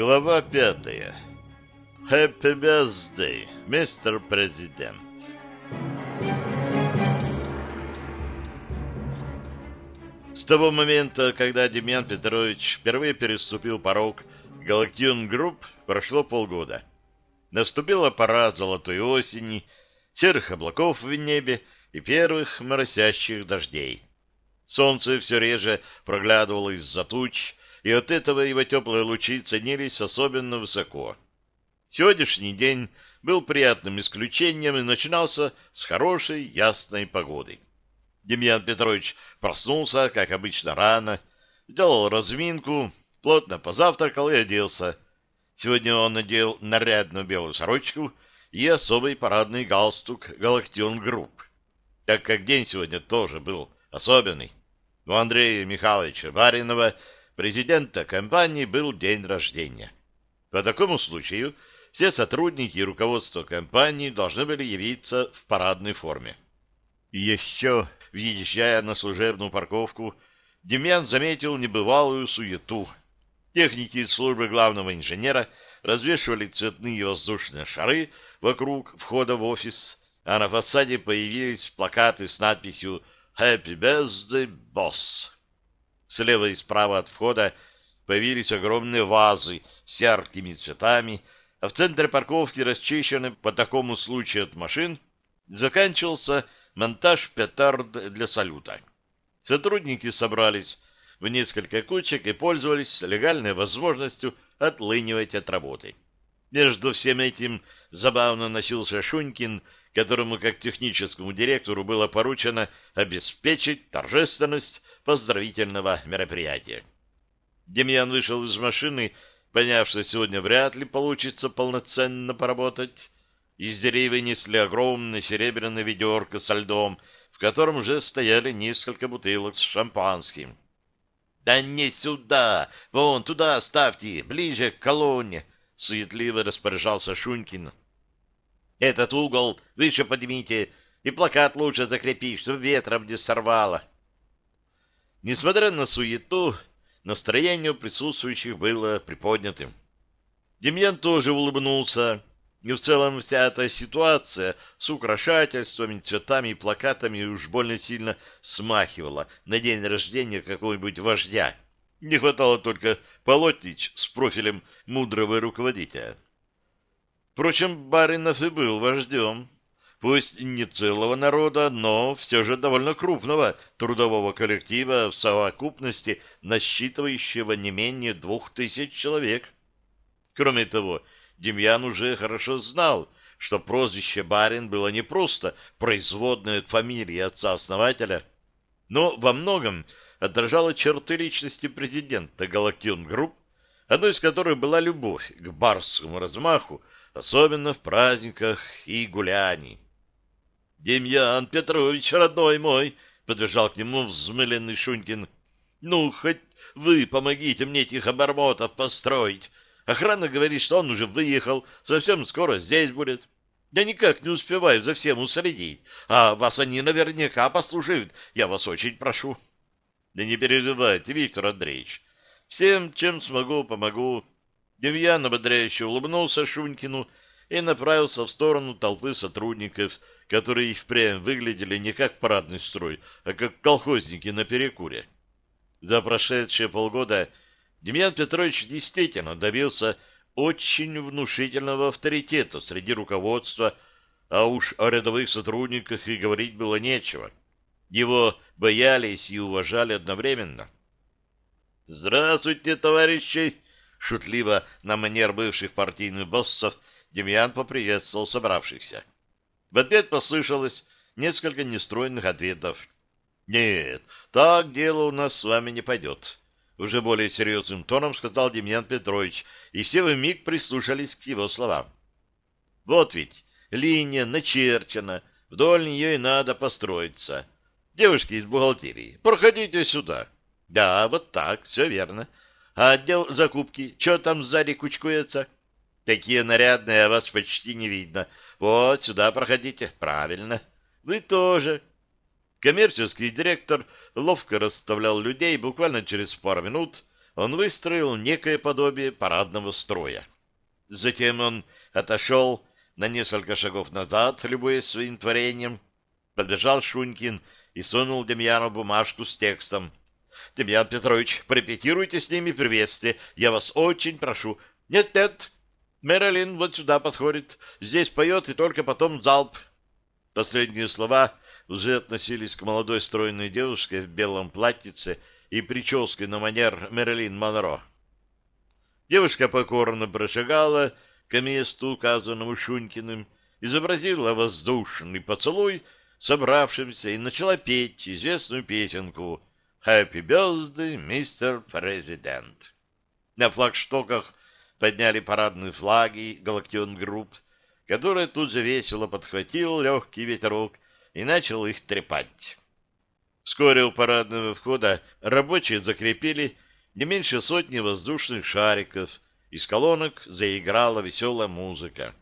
Глава пятая. Happy birthday, Mister President. С того момента, когда Демьян Петрович впервые переступил порог Галактион Групп, прошло полгода. Наступила пора золотой осени, серых облаков в небе и первых моросящих дождей. Солнце все реже проглядывало из-за туч, и от этого его теплые лучи ценились особенно высоко. Сегодняшний день был приятным исключением и начинался с хорошей ясной погоды. Демьян Петрович проснулся, как обычно, рано, сделал разминку, плотно позавтракал и оделся. Сегодня он надел нарядную белую сорочку и особый парадный галстук «Галактион Групп», так как день сегодня тоже был особенный. У Андрея Михайловича Баринова, президента компании, был день рождения. По такому случаю все сотрудники и руководство компании должны были явиться в парадной форме. И еще, въезжая на служебную парковку, Демьян заметил небывалую суету. Техники службы главного инженера развешивали цветные воздушные шары вокруг входа в офис, а на фасаде появились плакаты с надписью «Happy Birthday, Boss». Слева и справа от входа появились огромные вазы с яркими цветами, а в центре парковки, расчищенной по такому случаю от машин, заканчивался монтаж петард для салюта. Сотрудники собрались в несколько кучек и пользовались легальной возможностью отлынивать от работы. Между всем этим забавно носился Шунькин, которому, как техническому директору, было поручено обеспечить торжественность поздравительного мероприятия. Демьян вышел из машины, поняв, что сегодня вряд ли получится полноценно поработать. Из деревьев несли огромное серебряное ведерко со льдом, в котором уже стояли несколько бутылок с шампанским. — Да не сюда! Вон, туда ставьте, ближе к колонне! — суетливо распоряжался Шунькин. — Этот угол выше поднимите и плакат лучше закрепи, чтобы ветром не сорвало. Несмотря на суету, настроение у присутствующих было приподнятым. Демьян тоже улыбнулся, и в целом вся эта ситуация с украшательствами, цветами и плакатами уж больно сильно смахивала на день рождения какого-нибудь вождя. Не хватало только полотнич с профилем мудрого руководителя. Впрочем, Баринов и был вождем пусть не целого народа, но все же довольно крупного трудового коллектива в совокупности, насчитывающего не менее двух тысяч человек. Кроме того, Демьян уже хорошо знал, что прозвище «Барин» было не просто производное от фамилии отца-основателя, но во многом отражало черты личности президента Галактион Групп, одной из которых была любовь к барскому размаху, особенно в праздниках и гуляний. Демьян Петрович, родной мой, подбежал к нему взмыленный Шунькин. Ну, хоть вы помогите мне этих обормотов построить. Охрана говорит, что он уже выехал, совсем скоро здесь будет. Я никак не успеваю за всем уследить, а вас они наверняка послушают. Я вас очень прошу. Да не переживайте, Виктор Андреевич. Всем, чем смогу, помогу. Демьян ободряюще улыбнулся Шунькину и направился в сторону толпы сотрудников, которые и впрямь выглядели не как парадный строй, а как колхозники на перекуре. За прошедшие полгода Демьян Петрович действительно добился очень внушительного авторитета среди руководства, а уж о рядовых сотрудниках и говорить было нечего. Его боялись и уважали одновременно. «Здравствуйте, товарищи!» Шутливо на манер бывших партийных боссов Демьян поприветствовал собравшихся. В ответ послышалось несколько нестройных ответов. «Нет, так дело у нас с вами не пойдет», — уже более серьезным тоном сказал Демьян Петрович, и все в миг прислушались к его словам. «Вот ведь линия начерчена, вдоль нее и надо построиться. Девушки из бухгалтерии, проходите сюда». «Да, вот так, все верно. А отдел закупки, что там сзади кучкуется?» Такие нарядные, а вас почти не видно. Вот, сюда проходите. Правильно. Вы тоже. Коммерческий директор ловко расставлял людей, буквально через пару минут он выстроил некое подобие парадного строя. Затем он отошел на несколько шагов назад, любуясь своим творением. Подбежал Шунькин и сунул Демьяну бумажку с текстом. «Демьян Петрович, порепетируйте с ними приветствие. Я вас очень прошу». «Нет-нет, Мэрилин вот сюда подходит. Здесь поет и только потом залп». Последние слова уже относились к молодой стройной девушке в белом платьице и прическе на манер Мэрилин Монро. Девушка покорно прошагала к месту, указанному Шунькиным, изобразила воздушный поцелуй собравшимся и начала петь известную песенку «Happy Birthday, Mr. President». На флагштоках подняли парадные флаги Галактион Групп, который тут же весело подхватил легкий ветерок и начал их трепать. Вскоре у парадного входа рабочие закрепили не меньше сотни воздушных шариков, из колонок заиграла веселая музыка.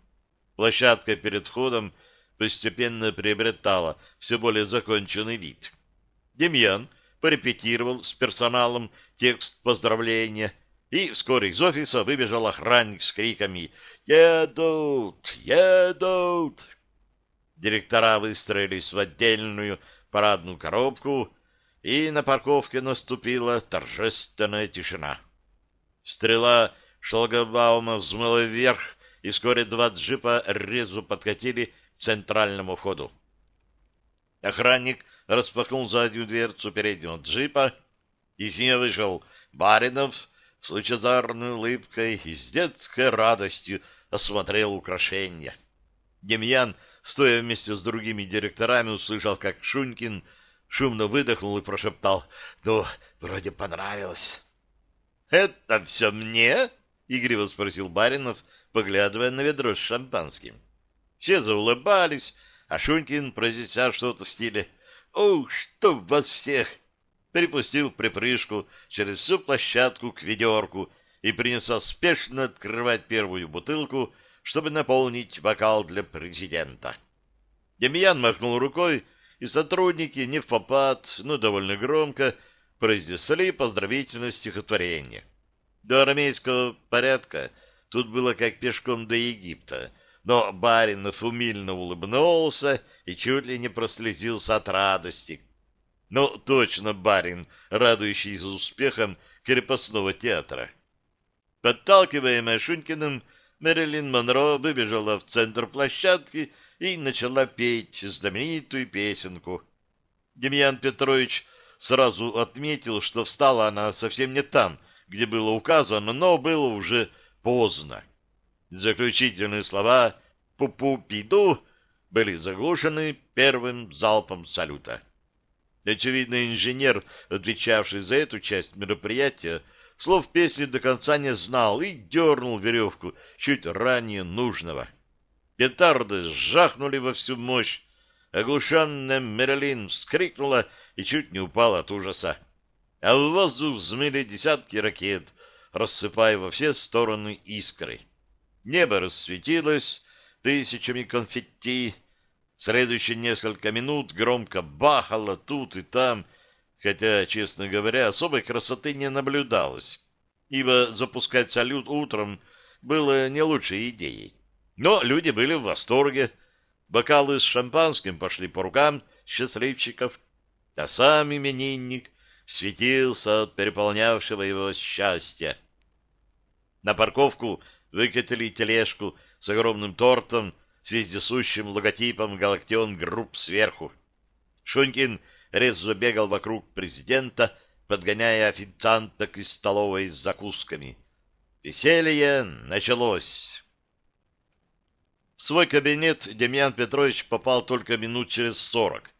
Площадка перед входом постепенно приобретала все более законченный вид. Демьян порепетировал с персоналом текст поздравления, и вскоре из офиса выбежал охранник с криками «Едут! Едут!». Директора выстроились в отдельную парадную коробку, и на парковке наступила торжественная тишина. Стрела Шлагбаума взмыла вверх, и вскоре два джипа резу подкатили к центральному входу. Охранник распахнул заднюю дверцу переднего джипа, из нее вышел Баринов с лучезарной улыбкой и с детской радостью осмотрел украшения. Демьян, стоя вместе с другими директорами, услышал, как Шунькин шумно выдохнул и прошептал «Ну, вроде понравилось». «Это все мне?» — игриво спросил Баринов, поглядывая на ведро с шампанским. Все заулыбались, а Шунькин произнеся что-то в стиле «Ух, что вас всех!» перепустил припрыжку через всю площадку к ведерку и принялся спешно открывать первую бутылку, чтобы наполнить бокал для президента. Демьян махнул рукой, и сотрудники не в попад, но довольно громко произнесли поздравительное стихотворение. До армейского порядка тут было как пешком до Египта, но Баринов умильно улыбнулся и чуть ли не прослезился от радости. Ну, точно барин, радующийся успехом крепостного театра. Подталкиваемая Шунькиным, Мэрилин Монро выбежала в центр площадки и начала петь знаменитую песенку. Демьян Петрович сразу отметил, что встала она совсем не там, где было указано, но было уже поздно. Заключительные слова «пу-пу-пиду» были заглушены первым залпом салюта. Очевидно, инженер, отвечавший за эту часть мероприятия, слов песни до конца не знал и дернул веревку чуть ранее нужного. Петарды сжахнули во всю мощь. Оглушенная Мерлин вскрикнула и чуть не упала от ужаса а в воздух взмыли десятки ракет, рассыпая во все стороны искры. Небо рассветилось тысячами конфетти. Следующие несколько минут громко бахало тут и там, хотя, честно говоря, особой красоты не наблюдалось, ибо запускать салют утром было не лучшей идеей. Но люди были в восторге. Бокалы с шампанским пошли по рукам счастливчиков, а сам именинник светился от переполнявшего его счастья. На парковку выкатили тележку с огромным тортом с вездесущим логотипом «Галактион Групп» сверху. Шунькин резво бегал вокруг президента, подгоняя официанток из столовой с закусками. Веселье началось. В свой кабинет Демьян Петрович попал только минут через сорок.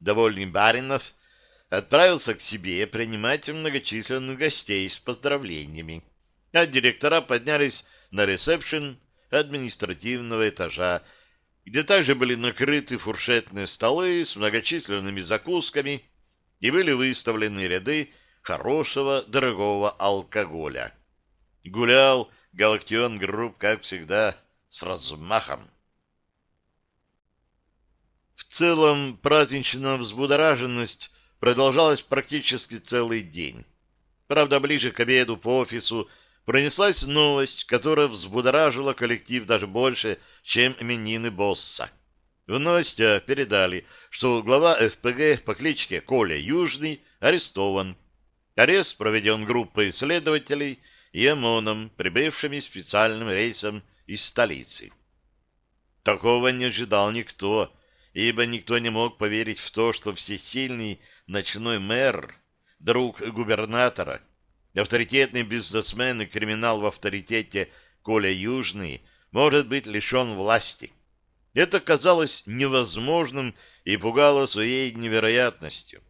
Довольный Баринов отправился к себе принимать многочисленных гостей с поздравлениями, а директора поднялись на ресепшн административного этажа, где также были накрыты фуршетные столы с многочисленными закусками и были выставлены ряды хорошего дорогого алкоголя. Гулял Галактион Групп, как всегда, с размахом. В целом, праздничная взбудораженность продолжалась практически целый день. Правда, ближе к обеду по офису пронеслась новость, которая взбудоражила коллектив даже больше, чем именины босса. В новостях передали, что глава ФПГ по кличке Коля Южный арестован. Арест проведен группой следователей и ОМОНом, прибывшими специальным рейсом из столицы. Такого не ожидал никто, ибо никто не мог поверить в то, что всесильный ночной мэр, друг губернатора, авторитетный бизнесмен и криминал в авторитете Коля Южный может быть лишен власти. Это казалось невозможным и пугало своей невероятностью.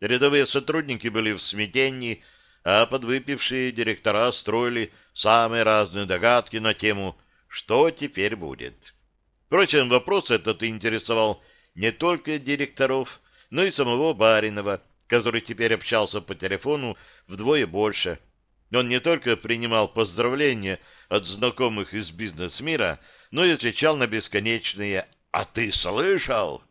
Рядовые сотрудники были в смятении, а подвыпившие директора строили самые разные догадки на тему «что теперь будет?». Впрочем, вопрос этот интересовал не только директоров, но и самого Баринова, который теперь общался по телефону вдвое больше. Он не только принимал поздравления от знакомых из бизнес-мира, но и отвечал на бесконечные «А ты слышал?»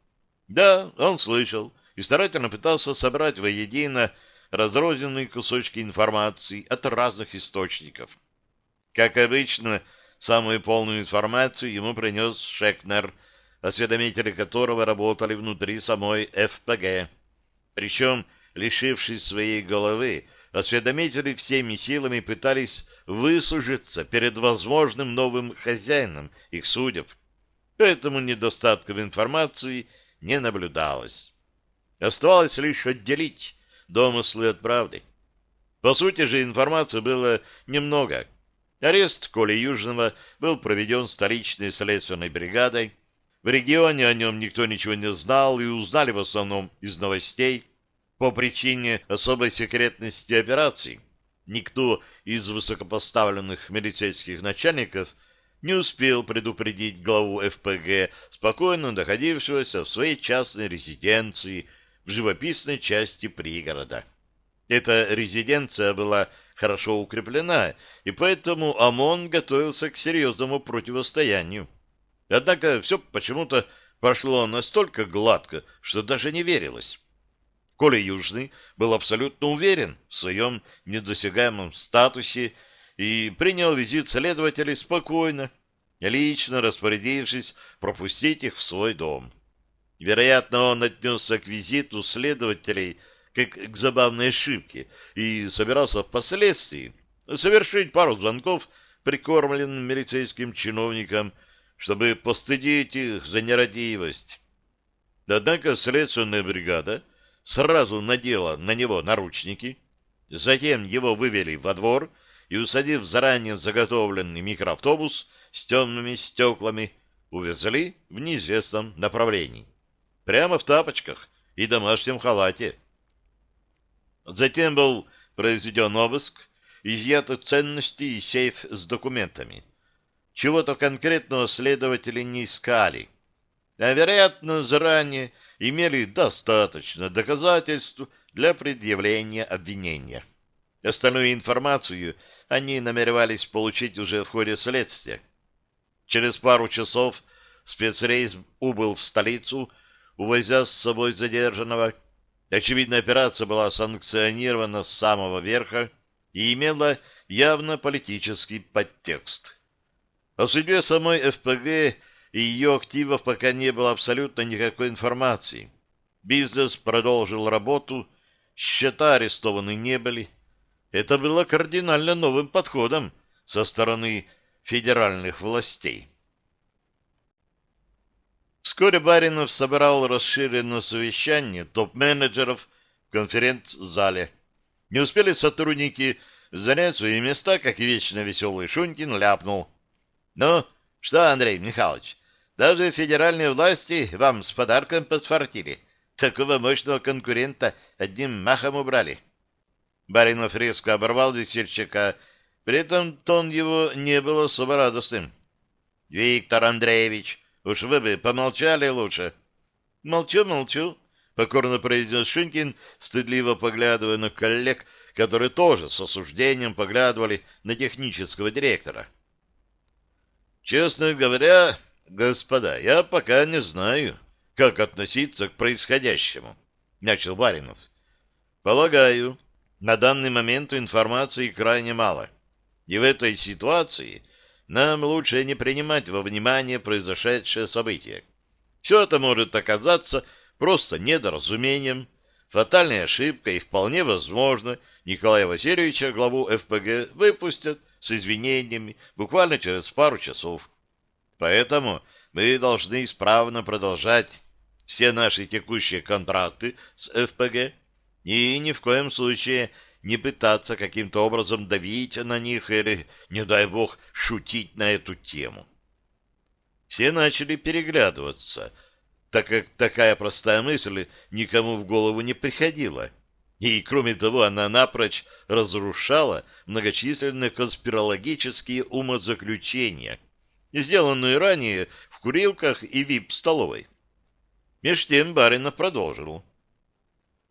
Да, он слышал и старательно пытался собрать воедино разрозненные кусочки информации от разных источников. Как обычно, самую полную информацию ему принес Шекнер, осведомители которого работали внутри самой ФПГ. Причем, лишившись своей головы, осведомители всеми силами пытались выслужиться перед возможным новым хозяином их судеб. Поэтому недостатков информации не наблюдалось. Оставалось лишь отделить домыслы от правды. По сути же информации было немного. Арест Коли Южного был проведен столичной следственной бригадой. В регионе о нем никто ничего не знал и узнали в основном из новостей по причине особой секретности операций. Никто из высокопоставленных милицейских начальников не успел предупредить главу ФПГ, спокойно находившегося в своей частной резиденции в живописной части пригорода. Эта резиденция была хорошо укреплена, и поэтому ОМОН готовился к серьезному противостоянию. Однако все почему-то прошло настолько гладко, что даже не верилось. Коля Южный был абсолютно уверен в своем недосягаемом статусе и принял визит следователей спокойно, лично распорядившись пропустить их в свой дом. Вероятно, он отнесся к визиту следователей как к забавной ошибке и собирался впоследствии совершить пару звонков прикормленным милицейским чиновникам, чтобы постыдить их за нерадивость. Однако следственная бригада сразу надела на него наручники, затем его вывели во двор и, усадив заранее заготовленный микроавтобус с темными стеклами, увезли в неизвестном направлении. Прямо в тапочках и домашнем халате. Затем был произведен обыск, изъяты ценности и сейф с документами. Чего-то конкретного следователи не искали, а, вероятно, заранее имели достаточно доказательств для предъявления обвинения. Остальную информацию они намеревались получить уже в ходе следствия. Через пару часов спецрейс убыл в столицу, увозя с собой задержанного. Очевидно, операция была санкционирована с самого верха и имела явно политический подтекст. О судьбе самой ФПГ и ее активов пока не было абсолютно никакой информации. Бизнес продолжил работу, счета арестованы не были. Это было кардинально новым подходом со стороны федеральных властей. Вскоре Баринов собрал расширенное совещание топ-менеджеров в конференц-зале. Не успели сотрудники занять свои места, как вечно веселый Шунькин ляпнул. «Ну, что, Андрей Михайлович, даже федеральные власти вам с подарком подфартили. Такого мощного конкурента одним махом убрали. Баринов резко оборвал весельчака, при этом тон его не был особо радостным. — Виктор Андреевич, уж вы бы помолчали лучше. — Молчу, молчу, — покорно произнес Шинкин, стыдливо поглядывая на коллег, которые тоже с осуждением поглядывали на технического директора. — Честно говоря, «Господа, я пока не знаю, как относиться к происходящему», — начал Баринов. «Полагаю, На данный момент информации крайне мало. И в этой ситуации нам лучше не принимать во внимание произошедшее событие. Все это может оказаться просто недоразумением, фатальной ошибкой, и вполне возможно, Николая Васильевича, главу ФПГ, выпустят с извинениями буквально через пару часов. Поэтому мы должны исправно продолжать все наши текущие контракты с ФПГ и ни в коем случае не пытаться каким-то образом давить на них или, не дай бог, шутить на эту тему. Все начали переглядываться, так как такая простая мысль никому в голову не приходила. И, кроме того, она напрочь разрушала многочисленные конспирологические умозаключения, сделанные ранее в курилках и вип-столовой. Меж тем Баринов продолжил.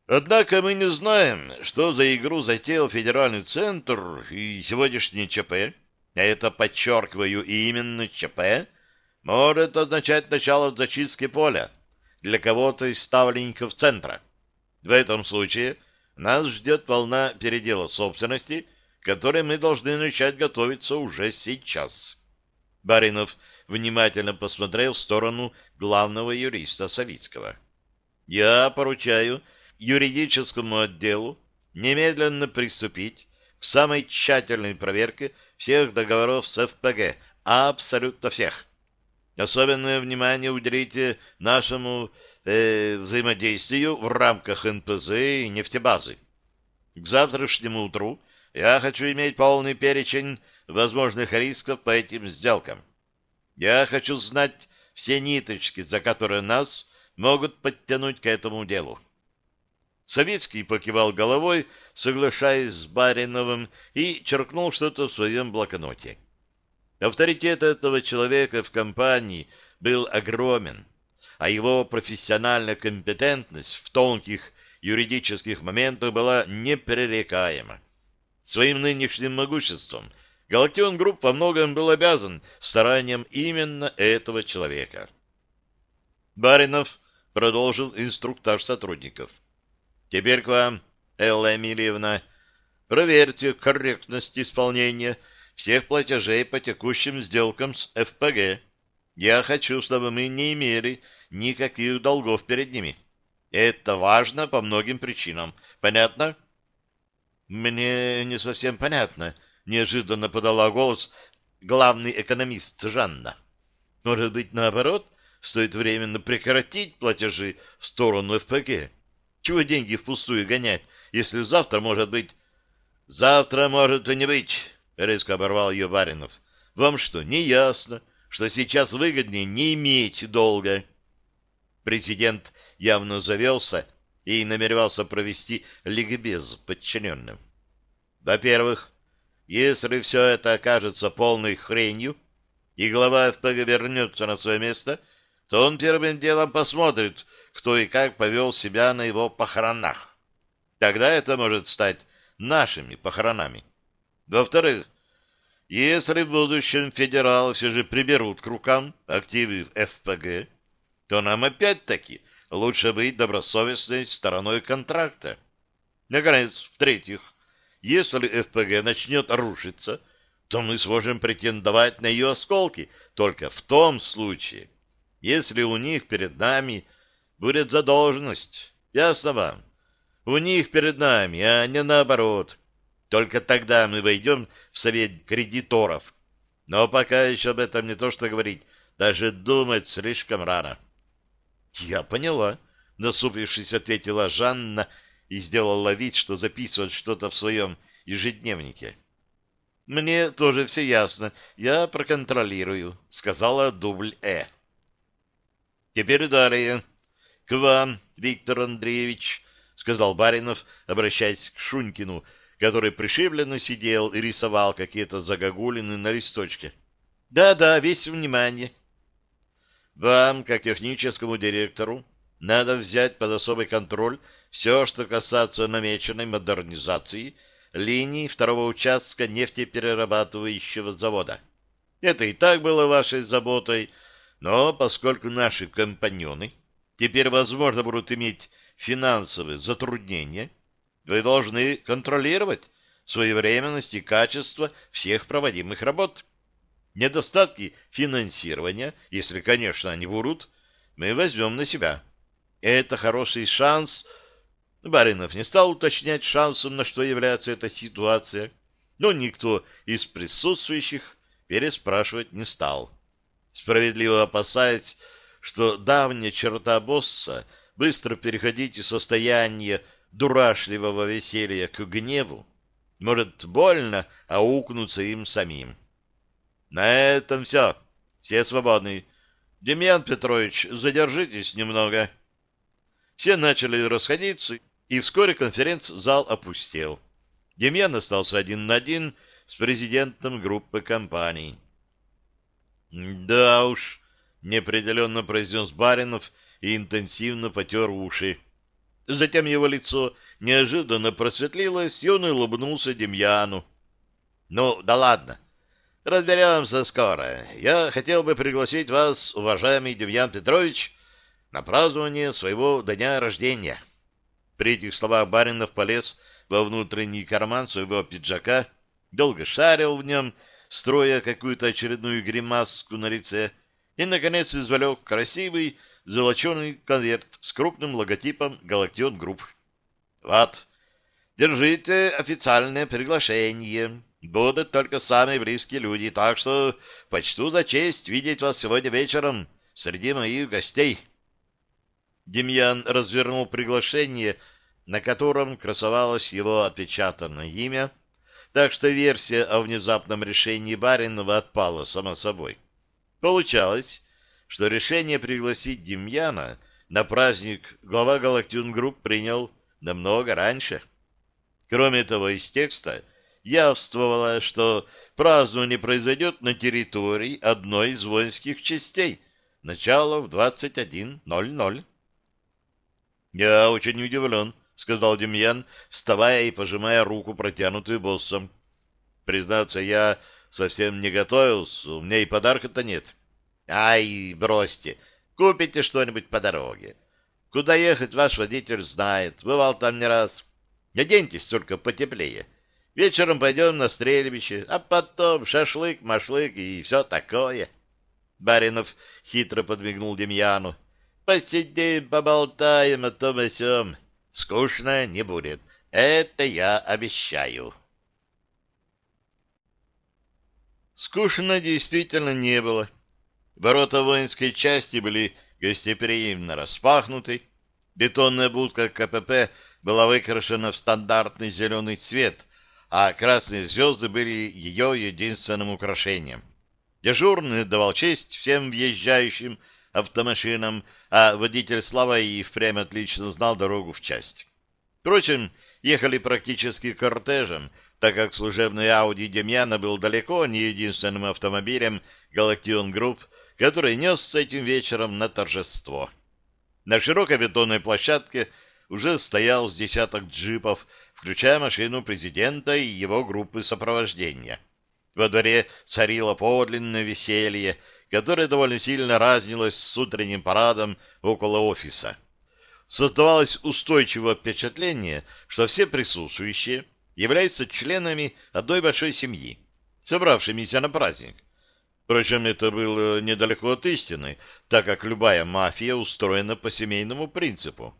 Однако мы не знаем, что за игру затеял федеральный центр и сегодняшний ЧП, а это, подчеркиваю, именно ЧП, может означать начало зачистки поля для кого-то из ставленников центра. В этом случае нас ждет волна передела собственности, которой мы должны начать готовиться уже сейчас. Баринов внимательно посмотрел в сторону главного юриста Савицкого. Я поручаю юридическому отделу немедленно приступить к самой тщательной проверке всех договоров с ФПГ, абсолютно всех. Особенное внимание уделите нашему э, взаимодействию в рамках НПЗ и нефтебазы. К завтрашнему утру я хочу иметь полный перечень возможных рисков по этим сделкам. Я хочу знать все ниточки, за которые нас могут подтянуть к этому делу. Савицкий покивал головой, соглашаясь с Бариновым, и черкнул что-то в своем блокноте. Авторитет этого человека в компании был огромен, а его профессиональная компетентность в тонких юридических моментах была непререкаема. Своим нынешним могуществом Галактион Групп во многом был обязан стараниям именно этого человека. Баринов продолжил инструктаж сотрудников. Теперь к вам, Элла Эмильевна. Проверьте корректность исполнения всех платежей по текущим сделкам с ФПГ. Я хочу, чтобы мы не имели никаких долгов перед ними. Это важно по многим причинам. Понятно? Мне не совсем понятно, неожиданно подала голос главный экономист Жанна. Может быть, наоборот, стоит временно прекратить платежи в сторону ФПГ? Чего деньги впустую гонять, если завтра может быть... Завтра может и не быть, резко оборвал ее Баринов. Вам что, не ясно, что сейчас выгоднее не иметь долга? Президент явно завелся и намеревался провести ликбез подчиненным. Во-первых, если все это окажется полной хренью, и глава ФПГ вернется на свое место, то он первым делом посмотрит, кто и как повел себя на его похоронах. Тогда это может стать нашими похоронами. Во-вторых, если в будущем федералы все же приберут к рукам активы ФПГ, то нам опять-таки лучше быть добросовестной стороной контракта. Наконец, в-третьих, если ФПГ начнет рушиться, то мы сможем претендовать на ее осколки только в том случае, если у них перед нами будет задолженность. Ясно вам? У них перед нами, а не наоборот. Только тогда мы войдем в совет кредиторов. Но пока еще об этом не то что говорить, даже думать слишком рано. Я поняла, насупившись, ответила Жанна и сделала вид, что записывает что-то в своем ежедневнике. Мне тоже все ясно. Я проконтролирую, сказала дубль Э. Теперь далее. — К вам, Виктор Андреевич, — сказал Баринов, обращаясь к Шунькину, который пришибленно сидел и рисовал какие-то загогулины на листочке. Да, — Да-да, весь внимание. — Вам, как техническому директору, надо взять под особый контроль все, что касается намеченной модернизации линий второго участка нефтеперерабатывающего завода. Это и так было вашей заботой, но поскольку наши компаньоны теперь, возможно, будут иметь финансовые затруднения, Вы должны контролировать своевременность и качество всех проводимых работ. Недостатки финансирования, если, конечно, они врут, мы возьмем на себя. Это хороший шанс. Баринов не стал уточнять шансом, на что является эта ситуация, но никто из присутствующих переспрашивать не стал. Справедливо опасаясь, что давняя черта босса быстро переходить из состояния дурашливого веселья к гневу, может больно аукнуться им самим. На этом все. Все свободны. Демьян Петрович, задержитесь немного. Все начали расходиться, и вскоре конференц-зал опустел. Демьян остался один на один с президентом группы компаний. «Да уж», — неопределенно произнес Баринов и интенсивно потер уши. Затем его лицо неожиданно просветлилось, и он улыбнулся Демьяну. «Ну, да ладно. Разберемся скоро. Я хотел бы пригласить вас, уважаемый Демьян Петрович, на празднование своего дня рождения». При этих словах Баринов полез во внутренний карман своего пиджака, долго шарил в нем, строя какую-то очередную гримаску на лице, и, наконец, извлек красивый золоченый конверт с крупным логотипом «Галактион Групп». «Вот, держите официальное приглашение. Будут только самые близкие люди, так что почту за честь видеть вас сегодня вечером среди моих гостей». Демьян развернул приглашение, на котором красовалось его отпечатанное имя, так что версия о внезапном решении Баринова отпала само собой. Получалось, что решение пригласить Демьяна на праздник глава Галактион Групп принял намного раньше. Кроме того, из текста явствовало, что празднование произойдет на территории одной из воинских частей, начало в 21.00. «Я очень удивлен», — сказал Демьян, вставая и пожимая руку, протянутую боссом. «Признаться, я совсем не готовился, у меня и подарка-то нет». «Ай, бросьте, купите что-нибудь по дороге. Куда ехать ваш водитель знает, бывал там не раз. Оденьтесь только потеплее. Вечером пойдем на стрельбище, а потом шашлык-машлык и все такое». Баринов хитро подмигнул Демьяну. Посидим, поболтаем о том и сём. Скучно не будет. Это я обещаю. Скучно действительно не было. Ворота воинской части были гостеприимно распахнуты. Бетонная будка КПП была выкрашена в стандартный зеленый цвет, а красные звезды были ее единственным украшением. Дежурный отдавал честь всем въезжающим автомашинам, а водитель Слава и впрямь отлично знал дорогу в часть. Впрочем, ехали практически кортежем, так как служебный Ауди Демьяна был далеко не единственным автомобилем Галактион Групп, который несся этим вечером на торжество. На широкой бетонной площадке уже стоял с десяток джипов, включая машину президента и его группы сопровождения. Во дворе царило подлинное веселье, которая довольно сильно разнилась с утренним парадом около офиса. Создавалось устойчивое впечатление, что все присутствующие являются членами одной большой семьи, собравшимися на праздник. Впрочем, это было недалеко от истины, так как любая мафия устроена по семейному принципу.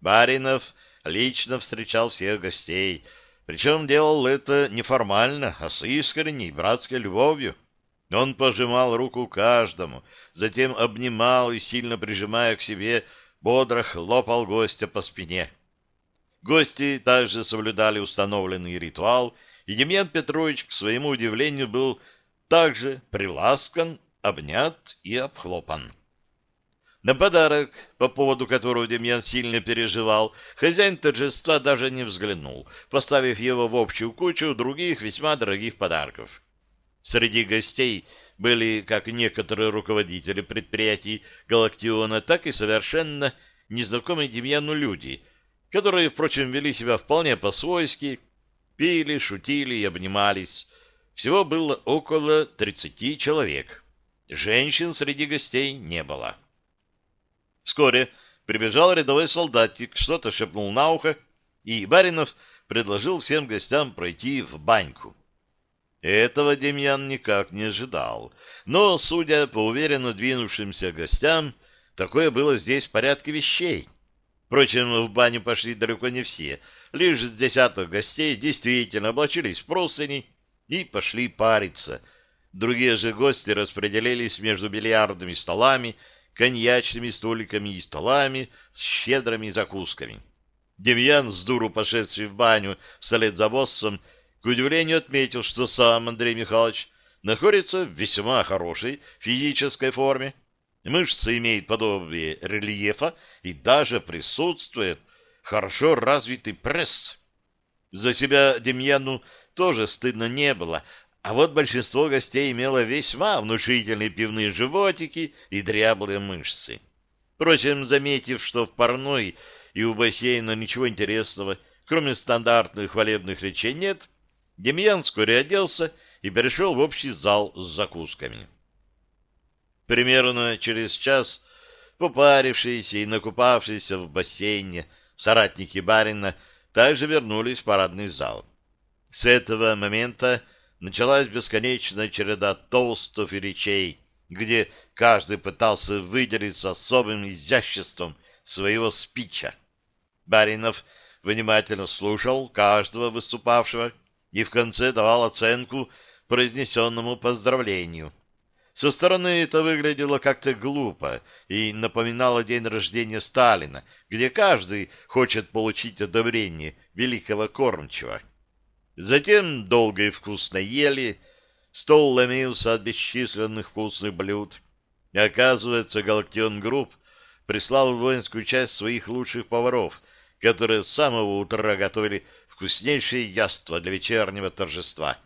Баринов лично встречал всех гостей, причем делал это неформально, а с искренней братской любовью. Он пожимал руку каждому, затем обнимал и, сильно прижимая к себе, бодро хлопал гостя по спине. Гости также соблюдали установленный ритуал, и Демьян Петрович, к своему удивлению, был также приласкан, обнят и обхлопан. На подарок, по поводу которого Демьян сильно переживал, хозяин торжества даже не взглянул, поставив его в общую кучу других весьма дорогих подарков. Среди гостей были как некоторые руководители предприятий Галактиона, так и совершенно незнакомые Демьяну люди, которые, впрочем, вели себя вполне по-свойски, пили, шутили и обнимались. Всего было около 30 человек. Женщин среди гостей не было. Вскоре прибежал рядовой солдатик, что-то шепнул на ухо, и Баринов предложил всем гостям пройти в баньку. Этого Демьян никак не ожидал, но, судя по уверенно двинувшимся гостям, такое было здесь в порядке вещей. Впрочем, в баню пошли далеко не все, лишь десяток гостей действительно облачились в простыни и пошли париться. Другие же гости распределились между бильярдными столами, коньячными столиками и столами с щедрыми закусками. Демьян, с дуру пошедший в баню вслед за боссом, к удивлению отметил, что сам Андрей Михайлович находится в весьма хорошей физической форме. Мышцы имеют подобие рельефа и даже присутствует хорошо развитый пресс. За себя Демьяну тоже стыдно не было, а вот большинство гостей имело весьма внушительные пивные животики и дряблые мышцы. Впрочем, заметив, что в парной и у бассейна ничего интересного, кроме стандартных хвалебных речей, нет, Демьян вскоре оделся и перешел в общий зал с закусками. Примерно через час попарившиеся и накупавшиеся в бассейне соратники барина также вернулись в парадный зал. С этого момента началась бесконечная череда толстов и речей, где каждый пытался выделиться особым изяществом своего спича. Баринов внимательно слушал каждого выступавшего и в конце давал оценку произнесенному поздравлению. Со стороны это выглядело как-то глупо и напоминало день рождения Сталина, где каждый хочет получить одобрение великого кормчего. Затем долго и вкусно ели, стол ломился от бесчисленных вкусных блюд. И, оказывается, Галактион Групп прислал в воинскую часть своих лучших поваров — которые с самого утра готовили вкуснейшие яства для вечернего торжества.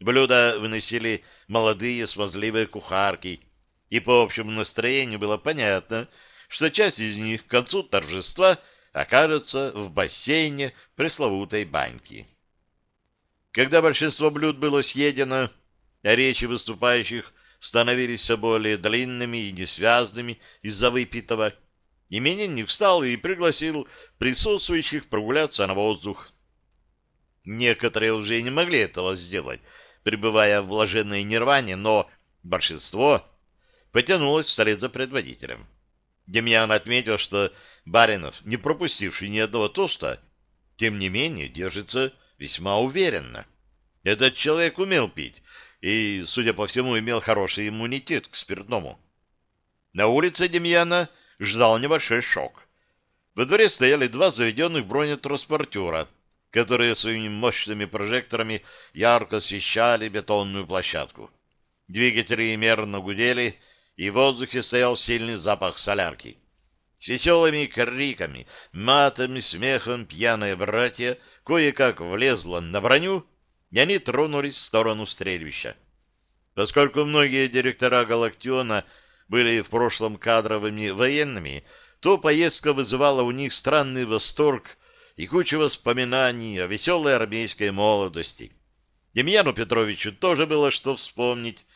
Блюда выносили молодые смазливые кухарки, и по общему настроению было понятно, что часть из них к концу торжества окажется в бассейне пресловутой баньки. Когда большинство блюд было съедено, а речи выступающих становились все более длинными и несвязными из-за выпитого, Именинник встал и пригласил присутствующих прогуляться на воздух. Некоторые уже не могли этого сделать, пребывая в блаженной нирване, но большинство потянулось вслед за предводителем. Демьян отметил, что Баринов, не пропустивший ни одного тоста, тем не менее держится весьма уверенно. Этот человек умел пить и, судя по всему, имел хороший иммунитет к спиртному. На улице Демьяна ждал небольшой шок. Во дворе стояли два заведенных бронетранспортера, которые своими мощными прожекторами ярко освещали бетонную площадку. Двигатели мерно гудели, и в воздухе стоял сильный запах солярки. С веселыми криками, матами, смехом пьяные братья кое-как влезла на броню, и они тронулись в сторону стрельбища. Поскольку многие директора Галактиона были в прошлом кадровыми военными, то поездка вызывала у них странный восторг и кучу воспоминаний о веселой армейской молодости. Демьяну Петровичу тоже было что вспомнить,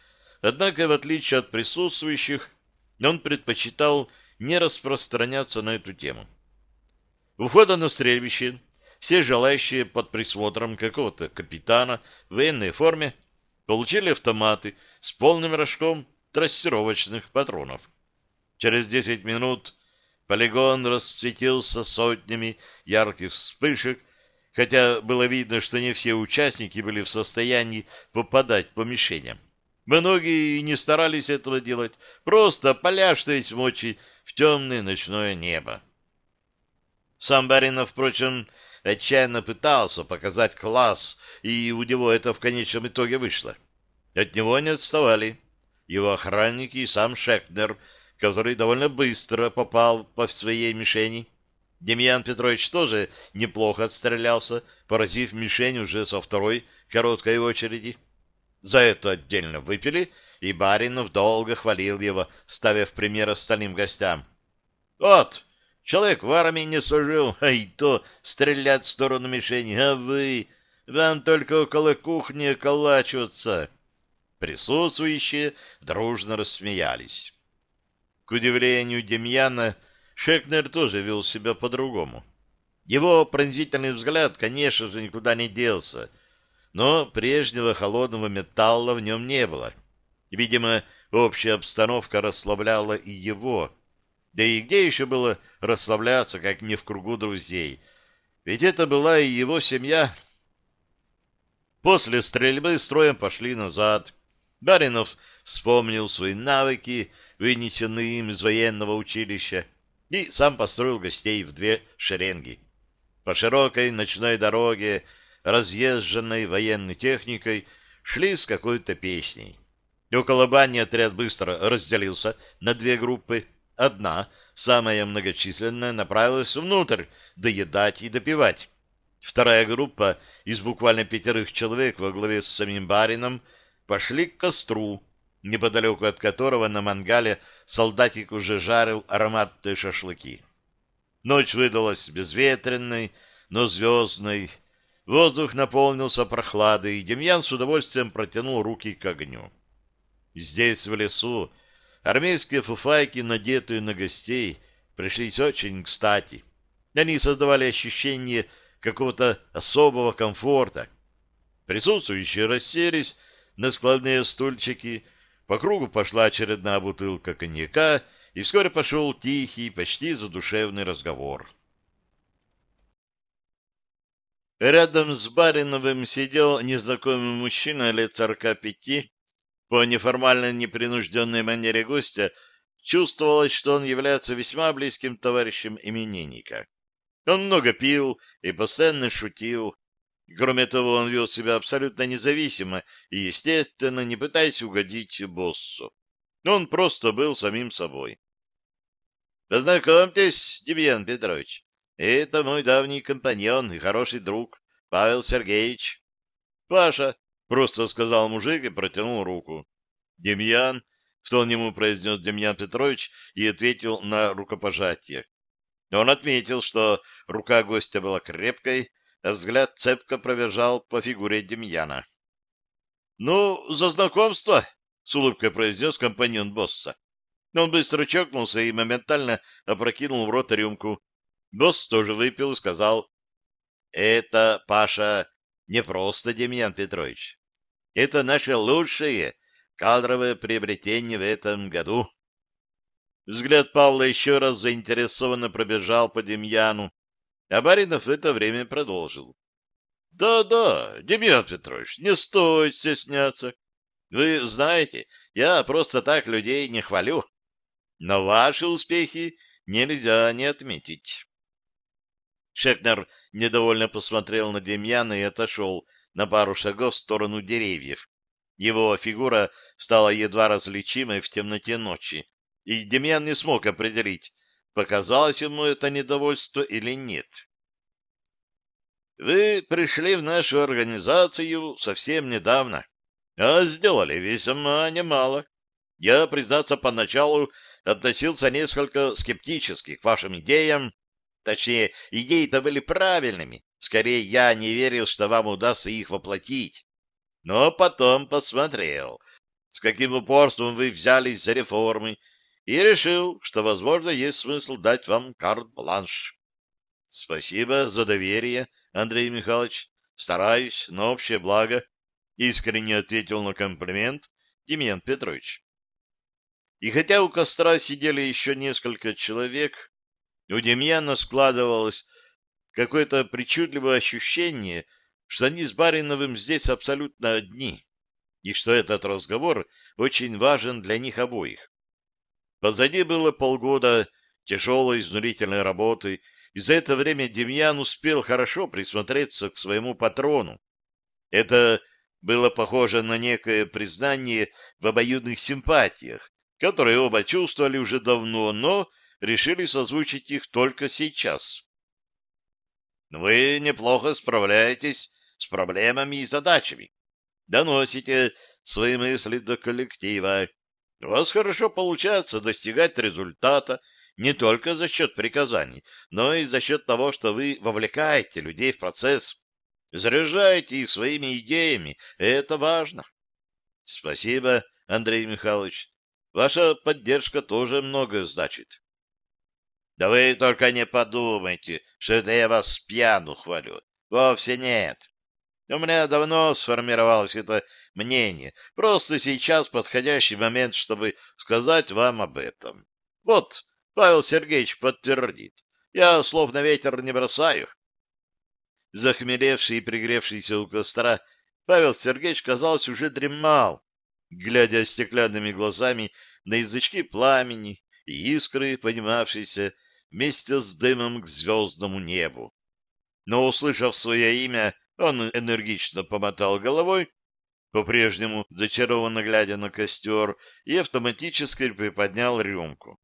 однако, в отличие от присутствующих, он предпочитал не распространяться на эту тему. У входа на стрельбище все желающие под присмотром какого-то капитана в военной форме получили автоматы с полным рожком трассировочных патронов. Через десять минут полигон расцветился сотнями ярких вспышек, хотя было видно, что не все участники были в состоянии попадать по мишеням. Многие не старались этого делать, просто поляшиваясь в мочи в темное ночное небо. Сам Баринов, впрочем, отчаянно пытался показать класс, и у него это в конечном итоге вышло. От него не отставали его охранники и сам Шекнер, который довольно быстро попал по своей мишени. Демьян Петрович тоже неплохо отстрелялся, поразив мишень уже со второй короткой очереди. За это отдельно выпили, и Баринов долго хвалил его, ставя в пример остальным гостям. «Вот, человек в армии не служил, а и то стрелять в сторону мишени, а вы, вам только около кухни околачиваться». Присутствующие дружно рассмеялись. К удивлению Демьяна, Шекнер тоже вел себя по-другому. Его пронзительный взгляд, конечно же, никуда не делся, но прежнего холодного металла в нем не было. Видимо, общая обстановка расслабляла и его. Да и где еще было расслабляться, как не в кругу друзей? Ведь это была и его семья. После стрельбы строем пошли назад. Баринов вспомнил свои навыки, вынесенные им из военного училища, и сам построил гостей в две шеренги. По широкой ночной дороге, разъезженной военной техникой, шли с какой-то песней. И около бани отряд быстро разделился на две группы. Одна, самая многочисленная, направилась внутрь доедать и допивать. Вторая группа из буквально пятерых человек во главе с самим барином пошли к костру, неподалеку от которого на мангале солдатик уже жарил ароматные шашлыки. Ночь выдалась безветренной, но звездной. Воздух наполнился прохладой, и Демьян с удовольствием протянул руки к огню. Здесь, в лесу, армейские фуфайки, надетые на гостей, пришлись очень кстати. Они создавали ощущение какого-то особого комфорта. Присутствующие расселись на складные стульчики, по кругу пошла очередная бутылка коньяка, и вскоре пошел тихий, почти задушевный разговор. Рядом с Бариновым сидел незнакомый мужчина лет сорока пяти. По неформальной непринужденной манере гостя чувствовалось, что он является весьма близким товарищем именинника. Он много пил и постоянно шутил, Кроме того, он вел себя абсолютно независимо и, естественно, не пытаясь угодить боссу. Он просто был самим собой. Познакомьтесь, Демьян Петрович, это мой давний компаньон и хороший друг, Павел Сергеевич. Паша, просто сказал мужик и протянул руку. Демьян, в тон ему произнес Демьян Петрович и ответил на рукопожатие. Он отметил, что рука гостя была крепкой, а взгляд цепко пробежал по фигуре Демьяна. — Ну, за знакомство, — с улыбкой произнес компаньон босса. Он быстро чокнулся и моментально опрокинул в рот рюмку. Босс тоже выпил и сказал, — Это, Паша, не просто Демьян Петрович. Это наше лучшее кадровое приобретение в этом году. Взгляд Павла еще раз заинтересованно пробежал по Демьяну, а Баринов в это время продолжил. «Да, — Да-да, Демьян Петрович, не стоит стесняться. Вы знаете, я просто так людей не хвалю. Но ваши успехи нельзя не отметить. Шекнер недовольно посмотрел на Демьяна и отошел на пару шагов в сторону деревьев. Его фигура стала едва различимой в темноте ночи, и Демьян не смог определить, показалось ему это недовольство или нет. Вы пришли в нашу организацию совсем недавно, а сделали весьма немало. Я, признаться, поначалу относился несколько скептически к вашим идеям. Точнее, идеи-то были правильными. Скорее, я не верил, что вам удастся их воплотить. Но потом посмотрел, с каким упорством вы взялись за реформы, и решил, что, возможно, есть смысл дать вам карт-бланш. Спасибо за доверие, Андрей Михайлович. Стараюсь, на общее благо. Искренне ответил на комплимент Демьян Петрович. И хотя у костра сидели еще несколько человек, у Демьяна складывалось какое-то причудливое ощущение, что они с Бариновым здесь абсолютно одни, и что этот разговор очень важен для них обоих. Позади было полгода тяжелой изнурительной работы, и за это время Демьян успел хорошо присмотреться к своему патрону. Это было похоже на некое признание в обоюдных симпатиях, которые оба чувствовали уже давно, но решили созвучить их только сейчас. Вы неплохо справляетесь с проблемами и задачами. Доносите свои мысли до коллектива, у вас хорошо получается достигать результата не только за счет приказаний, но и за счет того, что вы вовлекаете людей в процесс, заряжаете их своими идеями. Это важно. Спасибо, Андрей Михайлович. Ваша поддержка тоже многое значит. Да вы только не подумайте, что это я вас пьяну хвалю. Вовсе нет. У меня давно сформировалось это мнение. Просто сейчас подходящий момент, чтобы сказать вам об этом. Вот, Павел Сергеевич подтвердит. Я слов на ветер не бросаю. Захмелевший и пригревшийся у костра, Павел Сергеевич, казалось, уже дремал, глядя стеклянными глазами на язычки пламени и искры, поднимавшиеся вместе с дымом к звездному небу. Но, услышав свое имя, он энергично помотал головой, по-прежнему зачарованно глядя на костер, и автоматически приподнял рюмку.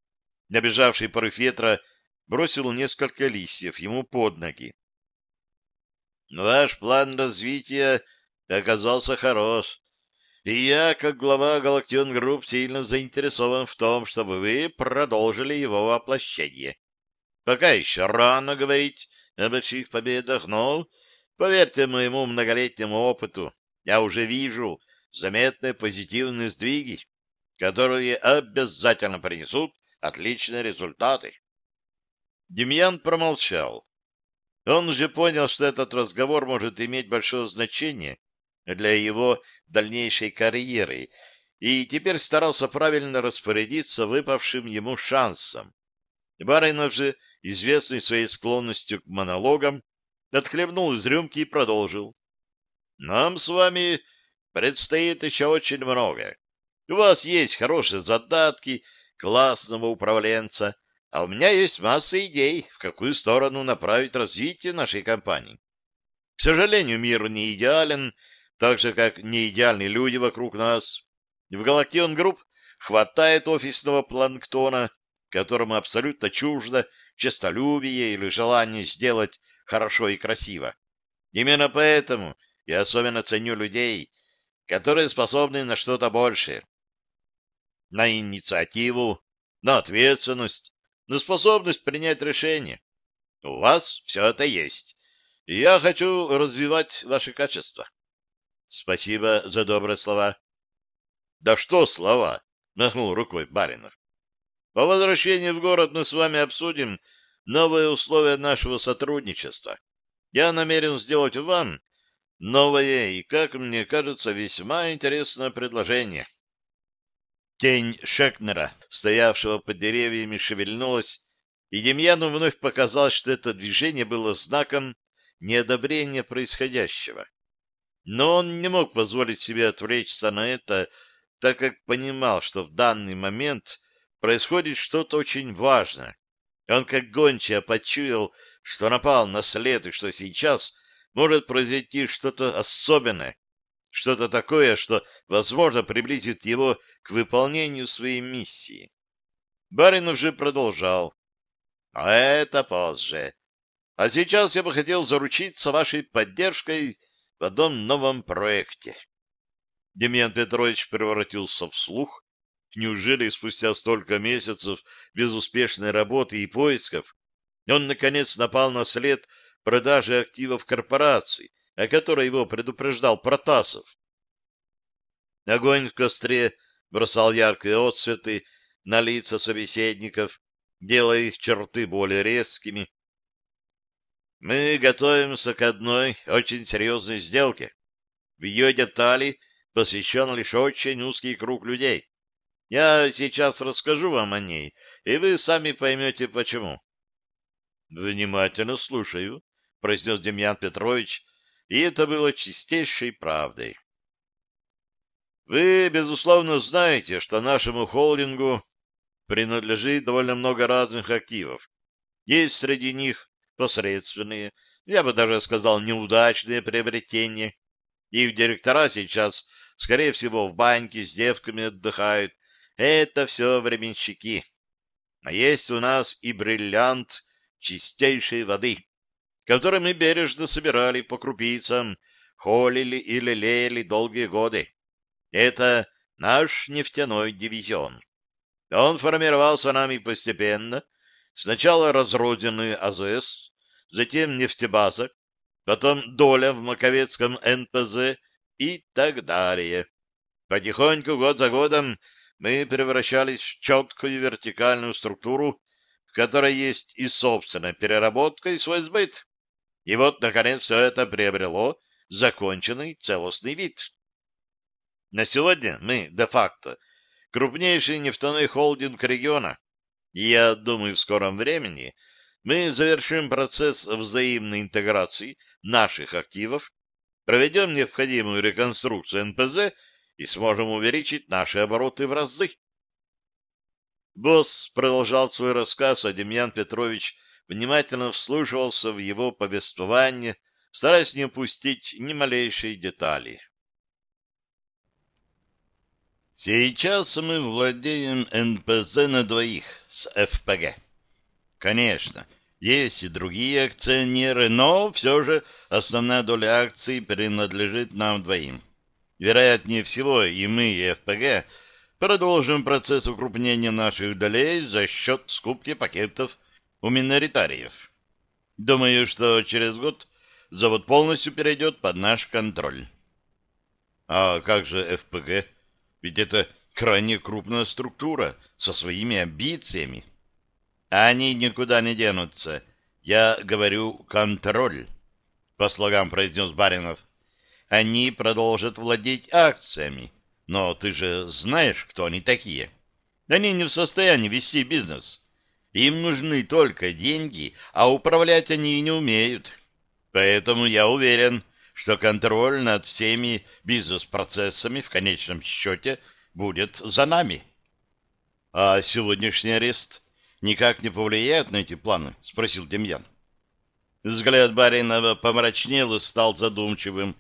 Набежавший порыв ветра бросил несколько листьев ему под ноги. «Ваш план развития оказался хорош, и я, как глава Галактион Групп, сильно заинтересован в том, чтобы вы продолжили его воплощение. Пока еще рано говорить о больших победах, но, поверьте моему многолетнему опыту, я уже вижу заметные позитивные сдвиги, которые обязательно принесут отличные результаты. Демьян промолчал. Он уже понял, что этот разговор может иметь большое значение для его дальнейшей карьеры, и теперь старался правильно распорядиться выпавшим ему шансом. Баринов же известный своей склонностью к монологам, отхлебнул из рюмки и продолжил. «Нам с вами предстоит еще очень много. У вас есть хорошие задатки классного управленца, а у меня есть масса идей, в какую сторону направить развитие нашей компании. К сожалению, мир не идеален, так же, как не идеальны люди вокруг нас. В Галактион Групп хватает офисного планктона, которому абсолютно чуждо честолюбие или желание сделать хорошо и красиво. Именно поэтому я особенно ценю людей, которые способны на что-то большее. На инициативу, на ответственность, на способность принять решение. У вас все это есть. И я хочу развивать ваши качества. Спасибо за добрые слова. Да что слова? Махнул рукой Баринов. По возвращении в город мы с вами обсудим новые условия нашего сотрудничества. Я намерен сделать вам новое и, как мне кажется, весьма интересное предложение. Тень Шекнера, стоявшего под деревьями, шевельнулась, и Демьяну вновь показалось, что это движение было знаком неодобрения происходящего. Но он не мог позволить себе отвлечься на это, так как понимал, что в данный момент происходит что-то очень важное. Он как гончая почуял, что напал на след, и что сейчас может произойти что-то особенное, что-то такое, что, возможно, приблизит его к выполнению своей миссии. Баринов же продолжал. А это позже. А сейчас я бы хотел заручиться вашей поддержкой в одном новом проекте. Демьян Петрович превратился в слух, Неужели спустя столько месяцев безуспешной работы и поисков он, наконец, напал на след продажи активов корпораций, о которой его предупреждал Протасов? Огонь в костре бросал яркие отцветы на лица собеседников, делая их черты более резкими. Мы готовимся к одной очень серьезной сделке. В ее детали посвящен лишь очень узкий круг людей. Я сейчас расскажу вам о ней, и вы сами поймете, почему. — Внимательно слушаю, — произнес Демьян Петрович, и это было чистейшей правдой. Вы, безусловно, знаете, что нашему холдингу принадлежит довольно много разных активов. Есть среди них посредственные, я бы даже сказал, неудачные приобретения. Их директора сейчас, скорее всего, в баньке с девками отдыхают, это все временщики. А есть у нас и бриллиант чистейшей воды, который мы бережно собирали по крупицам, холили и лелеяли долгие годы. Это наш нефтяной дивизион. Он формировался нами постепенно. Сначала разрозненный АЗС, затем нефтебаза, потом доля в Маковецком НПЗ и так далее. Потихоньку, год за годом, мы превращались в четкую вертикальную структуру, в которой есть и собственная переработка, и свой сбыт. И вот, наконец, все это приобрело законченный целостный вид. На сегодня мы, де-факто, крупнейший нефтяной холдинг региона. Я думаю, в скором времени мы завершим процесс взаимной интеграции наших активов, проведем необходимую реконструкцию НПЗ и сможем увеличить наши обороты в разы. Босс продолжал свой рассказ, а Демьян Петрович внимательно вслушивался в его повествование, стараясь не упустить ни малейшей детали. Сейчас мы владеем НПЗ на двоих с ФПГ. Конечно, есть и другие акционеры, но все же основная доля акций принадлежит нам двоим. Вероятнее всего, и мы, и ФПГ продолжим процесс укрупнения наших долей за счет скупки пакетов у миноритариев. Думаю, что через год завод полностью перейдет под наш контроль. А как же ФПГ? Ведь это крайне крупная структура со своими амбициями. Они никуда не денутся. Я говорю «контроль», — по слогам произнес Баринов. Они продолжат владеть акциями. Но ты же знаешь, кто они такие. Они не в состоянии вести бизнес. Им нужны только деньги, а управлять они не умеют. Поэтому я уверен, что контроль над всеми бизнес-процессами в конечном счете будет за нами. А сегодняшний арест никак не повлияет на эти планы? — спросил Демьян. Взгляд Баринова помрачнел и стал задумчивым.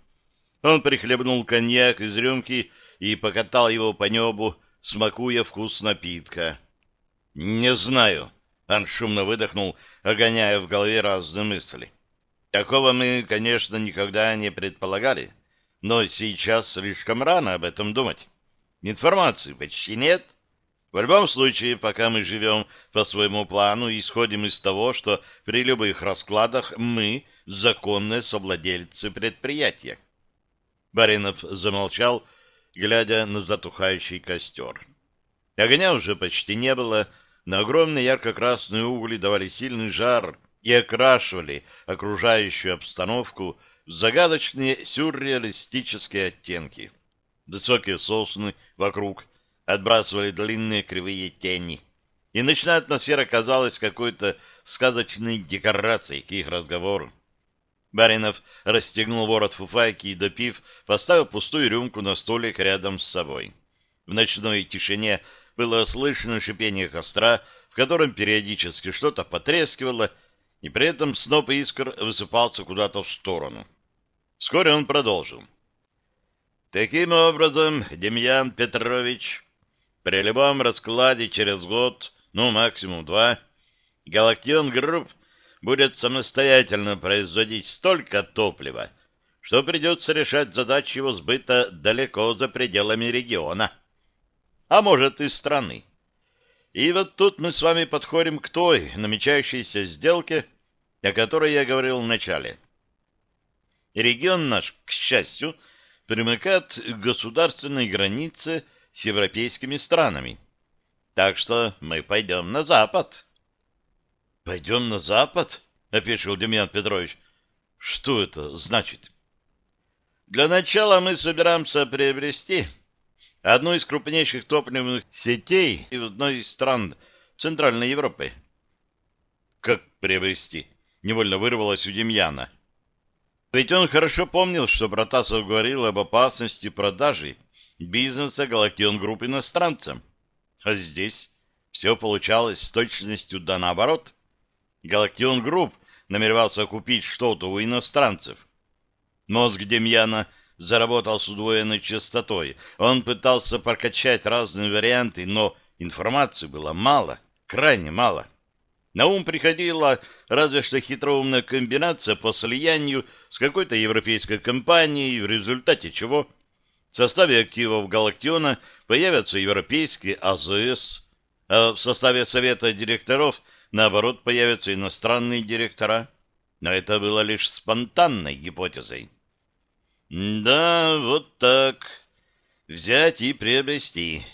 Он прихлебнул коньяк из рюмки и покатал его по небу, смакуя вкус напитка. «Не знаю», — он шумно выдохнул, огоняя в голове разные мысли. «Такого мы, конечно, никогда не предполагали, но сейчас слишком рано об этом думать. Информации почти нет». В любом случае, пока мы живем по своему плану и исходим из того, что при любых раскладах мы законные совладельцы предприятия. Баринов замолчал, глядя на затухающий костер. Огня уже почти не было, на огромные ярко-красные угли давали сильный жар и окрашивали окружающую обстановку в загадочные сюрреалистические оттенки. Высокие сосны вокруг отбрасывали длинные кривые тени, и ночная атмосфера казалась какой-то сказочной декорацией к их разговору. Баринов расстегнул ворот фуфайки и, допив, поставил пустую рюмку на столик рядом с собой. В ночной тишине было слышно шипение костра, в котором периодически что-то потрескивало, и при этом сноп искр высыпался куда-то в сторону. Вскоре он продолжил. Таким образом, Демьян Петрович, при любом раскладе через год, ну, максимум два, Галактион Групп будет самостоятельно производить столько топлива, что придется решать задачи его сбыта далеко за пределами региона, а может и страны. И вот тут мы с вами подходим к той намечающейся сделке, о которой я говорил в начале. Регион наш, к счастью, примыкает к государственной границе с европейскими странами. Так что мы пойдем на запад. — Пойдем на запад? — опешил Демьян Петрович. — Что это значит? — Для начала мы собираемся приобрести одну из крупнейших топливных сетей в одной из стран Центральной Европы. — Как приобрести? — невольно вырвалось у Демьяна. Ведь он хорошо помнил, что Протасов говорил об опасности продажи бизнеса Галактион Групп иностранцам. А здесь все получалось с точностью да наоборот. Галактион Групп намеревался купить что-то у иностранцев. Мозг Демьяна заработал с удвоенной частотой. Он пытался прокачать разные варианты, но информации было мало, крайне мало. На ум приходила разве что хитроумная комбинация по слиянию с какой-то европейской компанией, в результате чего в составе активов Галактиона появятся европейские АЗС, а в составе совета директоров – наоборот, появятся иностранные директора. Но это было лишь спонтанной гипотезой. Да, вот так. Взять и приобрести.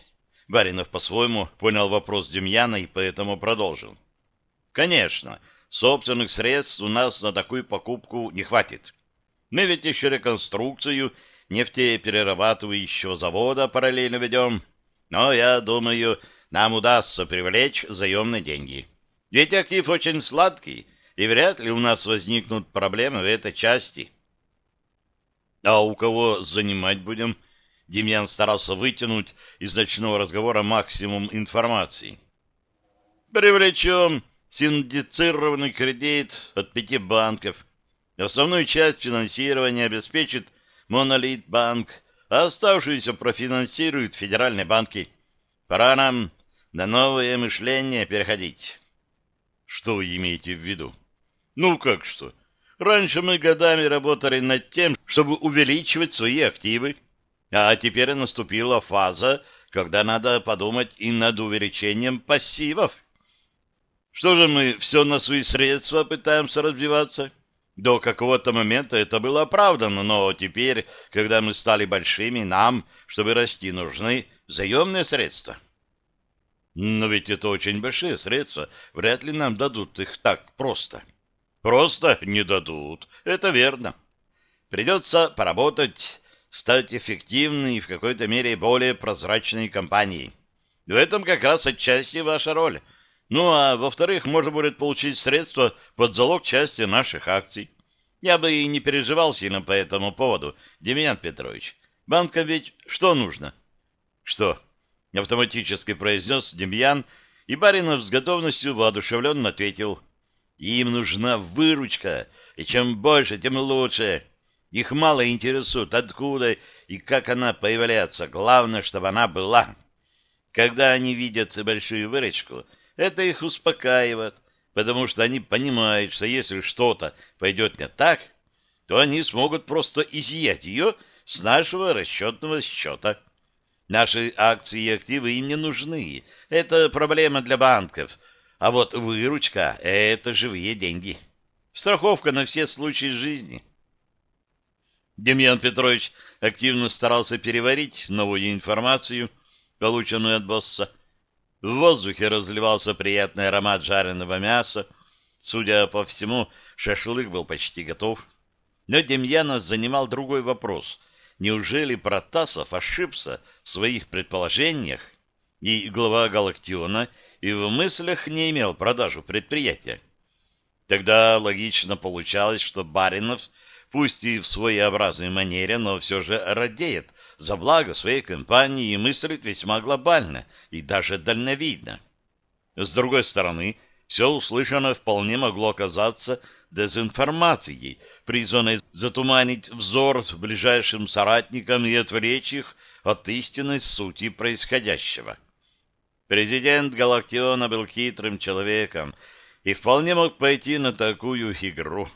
Баринов по-своему понял вопрос Демьяна и поэтому продолжил. Конечно, собственных средств у нас на такую покупку не хватит. Мы ведь еще реконструкцию нефтеперерабатывающего завода параллельно ведем. Но, я думаю, нам удастся привлечь заемные деньги. Ведь актив очень сладкий, и вряд ли у нас возникнут проблемы в этой части. А у кого занимать будем? Демьян старался вытянуть из ночного разговора максимум информации. Привлечем синдицированный кредит от пяти банков. Основную часть финансирования обеспечит Монолит банк, а оставшуюся профинансируют федеральные банки. Пора нам на новое мышление переходить. Что вы имеете в виду? Ну как что? Раньше мы годами работали над тем, чтобы увеличивать свои активы, а теперь наступила фаза, когда надо подумать и над увеличением пассивов. Что же мы все на свои средства пытаемся развиваться? До какого-то момента это было оправдано, но теперь, когда мы стали большими, нам, чтобы расти, нужны заемные средства. Но ведь это очень большие средства, вряд ли нам дадут их так просто. Просто не дадут, это верно. Придется поработать, стать эффективной и в какой-то мере более прозрачной компанией. В этом как раз отчасти ваша роль — ну, а во-вторых, можно будет получить средства под залог части наших акций. Я бы и не переживал сильно по этому поводу, Демьян Петрович. Банкам ведь что нужно? Что? Автоматически произнес Демьян, и Баринов с готовностью воодушевленно ответил. Им нужна выручка, и чем больше, тем лучше. Их мало интересует, откуда и как она появляется. Главное, чтобы она была. Когда они видят большую выручку — это их успокаивает, потому что они понимают, что если что-то пойдет не так, то они смогут просто изъять ее с нашего расчетного счета. Наши акции и активы им не нужны. Это проблема для банков. А вот выручка — это живые деньги. Страховка на все случаи жизни. Демьян Петрович активно старался переварить новую информацию, полученную от босса, в воздухе разливался приятный аромат жареного мяса. Судя по всему, шашлык был почти готов. Но Демьяна занимал другой вопрос. Неужели Протасов ошибся в своих предположениях, и глава Галактиона и в мыслях не имел продажу предприятия? Тогда логично получалось, что Баринов, пусть и в своеобразной манере, но все же радеет за благо своей компании и мыслит весьма глобально и даже дальновидно. С другой стороны, все услышанное вполне могло оказаться дезинформацией, призванной затуманить взор ближайшим соратникам и отвлечь их от истинной сути происходящего. Президент Галактиона был хитрым человеком и вполне мог пойти на такую игру.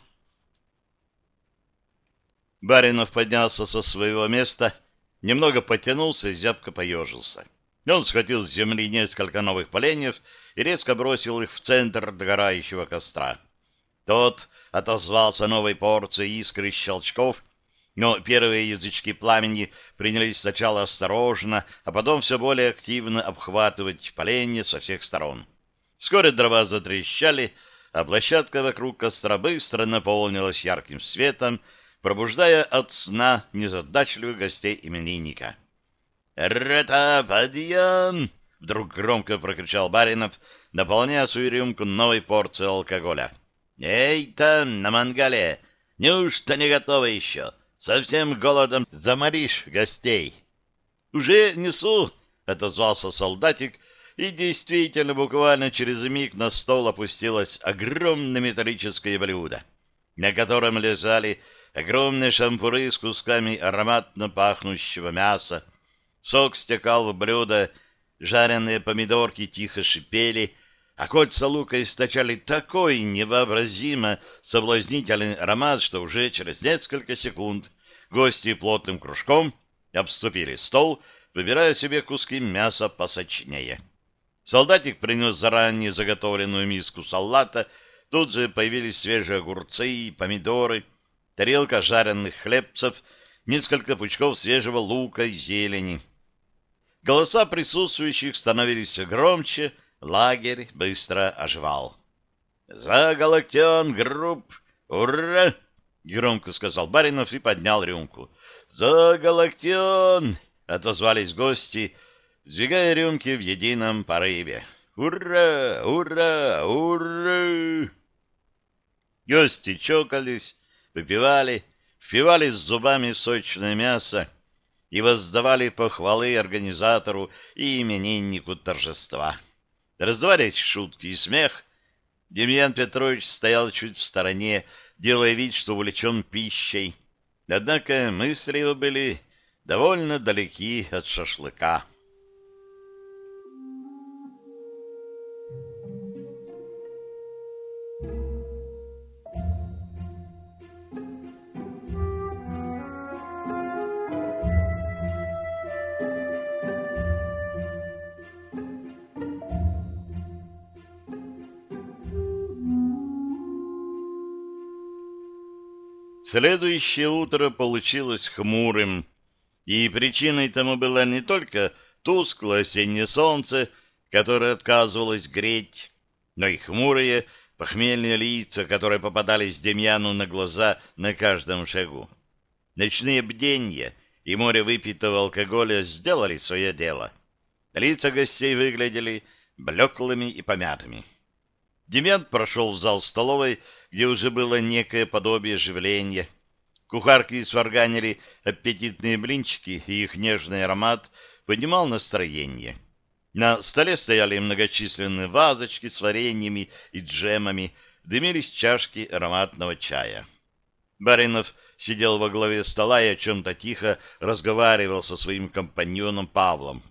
Баринов поднялся со своего места немного потянулся и зябко поежился. Он схватил с земли несколько новых поленьев и резко бросил их в центр догорающего костра. Тот отозвался новой порцией искры щелчков, но первые язычки пламени принялись сначала осторожно, а потом все более активно обхватывать поленья со всех сторон. Вскоре дрова затрещали, а площадка вокруг костра быстро наполнилась ярким светом, пробуждая от сна незадачливых гостей именинника. «Рата, подъем!» — вдруг громко прокричал Баринов, наполняя свою рюмку новой порцией алкоголя. «Эй, там, на мангале! Неужто не готово еще? Совсем голодом заморишь гостей!» «Уже несу!» — отозвался солдатик, и действительно буквально через миг на стол опустилось огромное металлическое блюдо, на котором лежали огромные шампуры с кусками ароматно пахнущего мяса. Сок стекал в блюдо, жареные помидорки тихо шипели, а кольца лука источали такой невообразимо соблазнительный аромат, что уже через несколько секунд гости плотным кружком обступили стол, выбирая себе куски мяса посочнее. Солдатик принес заранее заготовленную миску салата, тут же появились свежие огурцы и помидоры — тарелка жареных хлебцев, несколько пучков свежего лука и зелени. Голоса присутствующих становились все громче, лагерь быстро оживал. «За Галактион Групп! Ура!» — громко сказал Баринов и поднял рюмку. «За Галактион!» — отозвались гости, сдвигая рюмки в едином порыве. «Ура! Ура! Ура!» Гости чокались, выпивали, впивались зубами сочное мясо и воздавали похвалы организатору и имениннику торжества. Раздавались шутки и смех. Демьян Петрович стоял чуть в стороне, делая вид, что увлечен пищей. Однако мысли его были довольно далеки от шашлыка. Следующее утро получилось хмурым, и причиной тому было не только тусклое осеннее солнце, которое отказывалось греть, но и хмурые похмельные лица, которые попадались Демьяну на глаза на каждом шагу. Ночные бденья и море выпитого алкоголя сделали свое дело. Лица гостей выглядели блеклыми и помятыми. Демьян прошел в зал столовой, где уже было некое подобие оживления. Кухарки сварганили аппетитные блинчики, и их нежный аромат поднимал настроение. На столе стояли многочисленные вазочки с вареньями и джемами, дымились чашки ароматного чая. Баринов сидел во главе стола и о чем-то тихо разговаривал со своим компаньоном Павлом.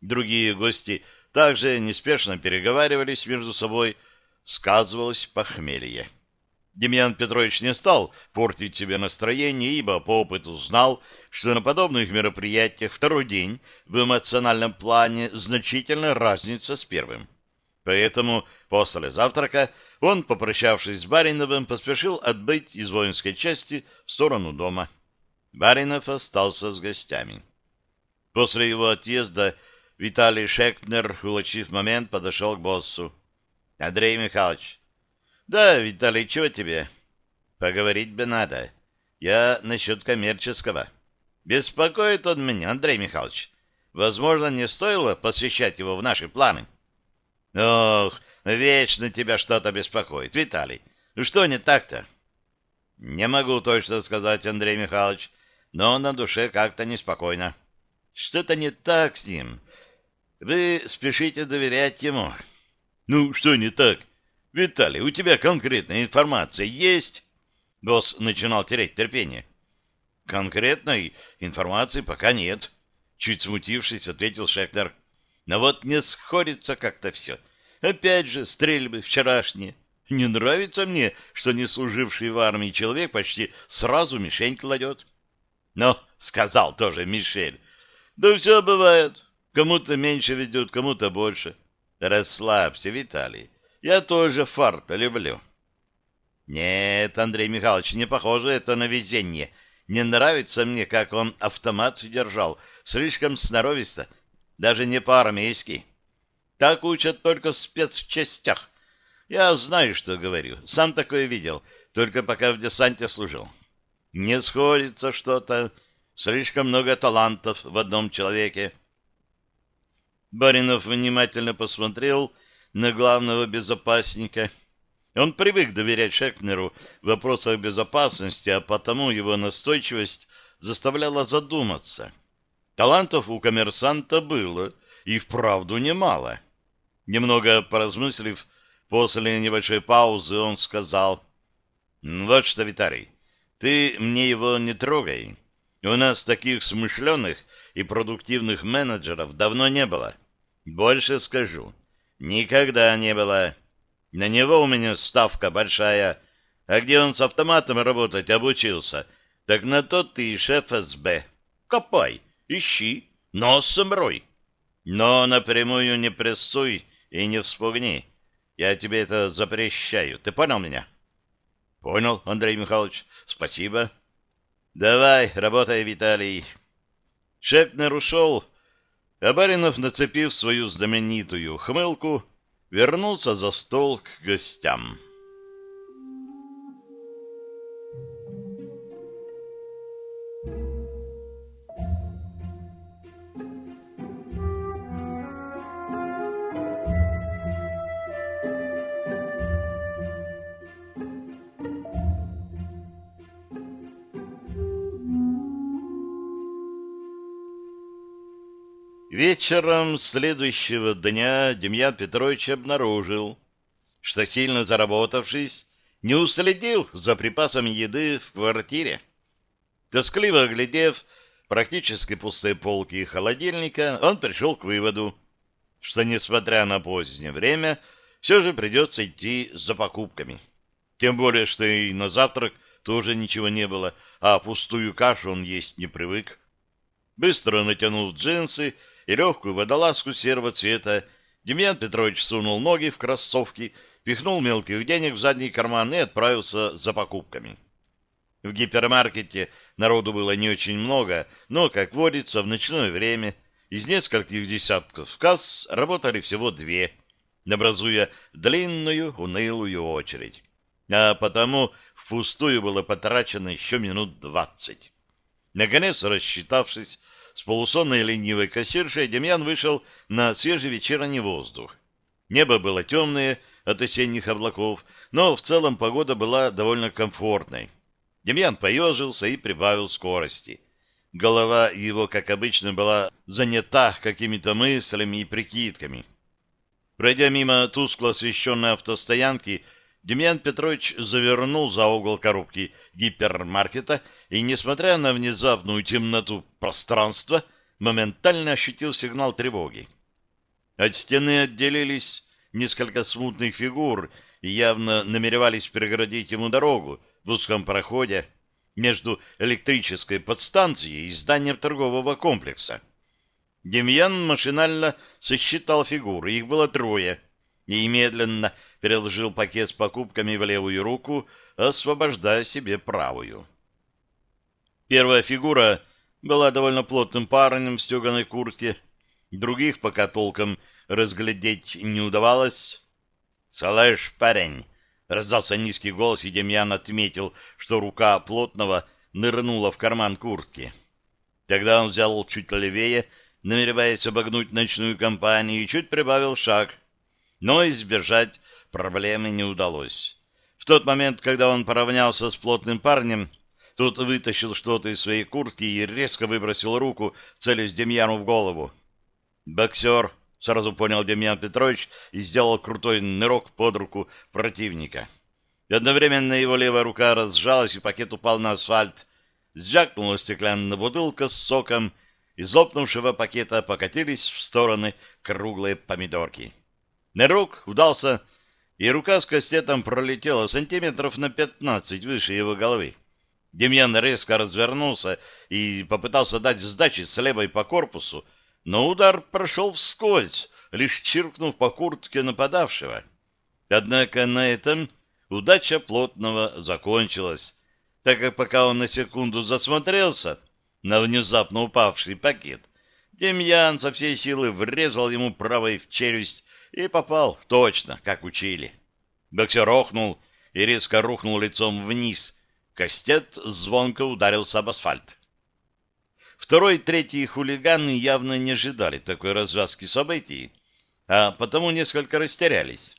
Другие гости также неспешно переговаривались между собой, сказывалось похмелье. Демьян Петрович не стал портить себе настроение, ибо по опыту знал, что на подобных мероприятиях второй день в эмоциональном плане значительная разница с первым. Поэтому после завтрака он, попрощавшись с Бариновым, поспешил отбыть из воинской части в сторону дома. Баринов остался с гостями. После его отъезда Виталий Шекнер, улучив момент, подошел к боссу. — Андрей Михайлович, да, Виталий, чего тебе? Поговорить бы надо. Я насчет коммерческого. Беспокоит он меня, Андрей Михайлович. Возможно, не стоило посвящать его в наши планы. Ох, вечно тебя что-то беспокоит, Виталий. Ну что не так-то? Не могу точно сказать, Андрей Михайлович, но на душе как-то неспокойно. Что-то не так с ним. Вы спешите доверять ему. Ну, что не так? — Виталий, у тебя конкретная информация есть? Босс начинал терять терпение. Конкретной информации пока нет. Чуть смутившись, ответил Шектор. Но вот не сходится как-то все. Опять же, стрельбы вчерашние. Не нравится мне, что не служивший в армии человек почти сразу мишень кладет. Но, сказал тоже Мишель, да все бывает. Кому-то меньше ведет, кому-то больше. Расслабься, Виталий. Я тоже фарта люблю. Нет, Андрей Михайлович, не похоже это на везение. Не нравится мне, как он автомат держал. Слишком сноровисто. Даже не по-армейски. Так учат только в спецчастях. Я знаю, что говорю. Сам такое видел, только пока в десанте служил. Не сходится что-то. Слишком много талантов в одном человеке. Баринов внимательно посмотрел на главного безопасника. Он привык доверять Шекнеру в вопросах безопасности, а потому его настойчивость заставляла задуматься. Талантов у коммерсанта было, и вправду немало. Немного поразмыслив, после небольшой паузы он сказал, «Вот что, Виталий, ты мне его не трогай. У нас таких смышленых и продуктивных менеджеров давно не было. Больше скажу». Никогда не было. На него у меня ставка большая. А где он с автоматом работать обучился, так на тот ты шеф СБ. Копай, ищи, носом рой. Но напрямую не прессуй и не вспугни. Я тебе это запрещаю. Ты понял меня? Понял, Андрей Михайлович. Спасибо. Давай, работай, Виталий. Шепнер ушел, а Баринов, нацепив свою знаменитую хмылку, вернулся за стол к гостям. Вечером следующего дня Демьян Петрович обнаружил, что, сильно заработавшись, не уследил за припасами еды в квартире. Тоскливо оглядев практически пустые полки и холодильника, он пришел к выводу, что, несмотря на позднее время, все же придется идти за покупками. Тем более, что и на завтрак тоже ничего не было, а пустую кашу он есть не привык. Быстро натянув джинсы, и легкую водолазку серого цвета, Демьян Петрович сунул ноги в кроссовки, пихнул мелких денег в задний карман и отправился за покупками. В гипермаркете народу было не очень много, но, как водится, в ночное время из нескольких десятков касс работали всего две, образуя длинную унылую очередь. А потому впустую было потрачено еще минут двадцать. Наконец, рассчитавшись с полусонной ленивой кассиршей Демьян вышел на свежий вечерний воздух. Небо было темное от осенних облаков, но в целом погода была довольно комфортной. Демьян поежился и прибавил скорости. Голова его, как обычно, была занята какими-то мыслями и прикидками. Пройдя мимо тускло освещенной автостоянки, Демьян Петрович завернул за угол коробки гипермаркета и, несмотря на внезапную темноту пространства, моментально ощутил сигнал тревоги. От стены отделились несколько смутных фигур и явно намеревались переградить ему дорогу в узком проходе между электрической подстанцией и зданием торгового комплекса. Демьян машинально сосчитал фигуры, их было трое, и медленно переложил пакет с покупками в левую руку, освобождая себе правую. Первая фигура была довольно плотным парнем в стеганой куртке, других пока толком разглядеть не удавалось. «Слышь, парень!» — раздался низкий голос, и Демьян отметил, что рука плотного нырнула в карман куртки. Тогда он взял чуть левее, намереваясь обогнуть ночную компанию, и чуть прибавил шаг. Но избежать проблемы не удалось. В тот момент, когда он поравнялся с плотным парнем, тот вытащил что-то из своей куртки и резко выбросил руку, целясь Демьяну в голову. «Боксер!» — сразу понял Демьян Петрович и сделал крутой нырок под руку противника. Одновременно его левая рука разжалась, и пакет упал на асфальт. Звякнула стеклянная бутылка с соком, из лопнувшего пакета покатились в стороны круглые помидорки. Нырок удался и рука с кастетом пролетела сантиметров на пятнадцать выше его головы. Демьян резко развернулся и попытался дать сдачи с левой по корпусу, но удар прошел вскользь, лишь чиркнув по куртке нападавшего. Однако на этом удача плотного закончилась, так как пока он на секунду засмотрелся на внезапно упавший пакет, Демьян со всей силы врезал ему правой в челюсть и попал точно, как учили. Боксер охнул и резко рухнул лицом вниз. Кастет звонко ударился об асфальт. Второй и третий хулиганы явно не ожидали такой развязки событий, а потому несколько растерялись.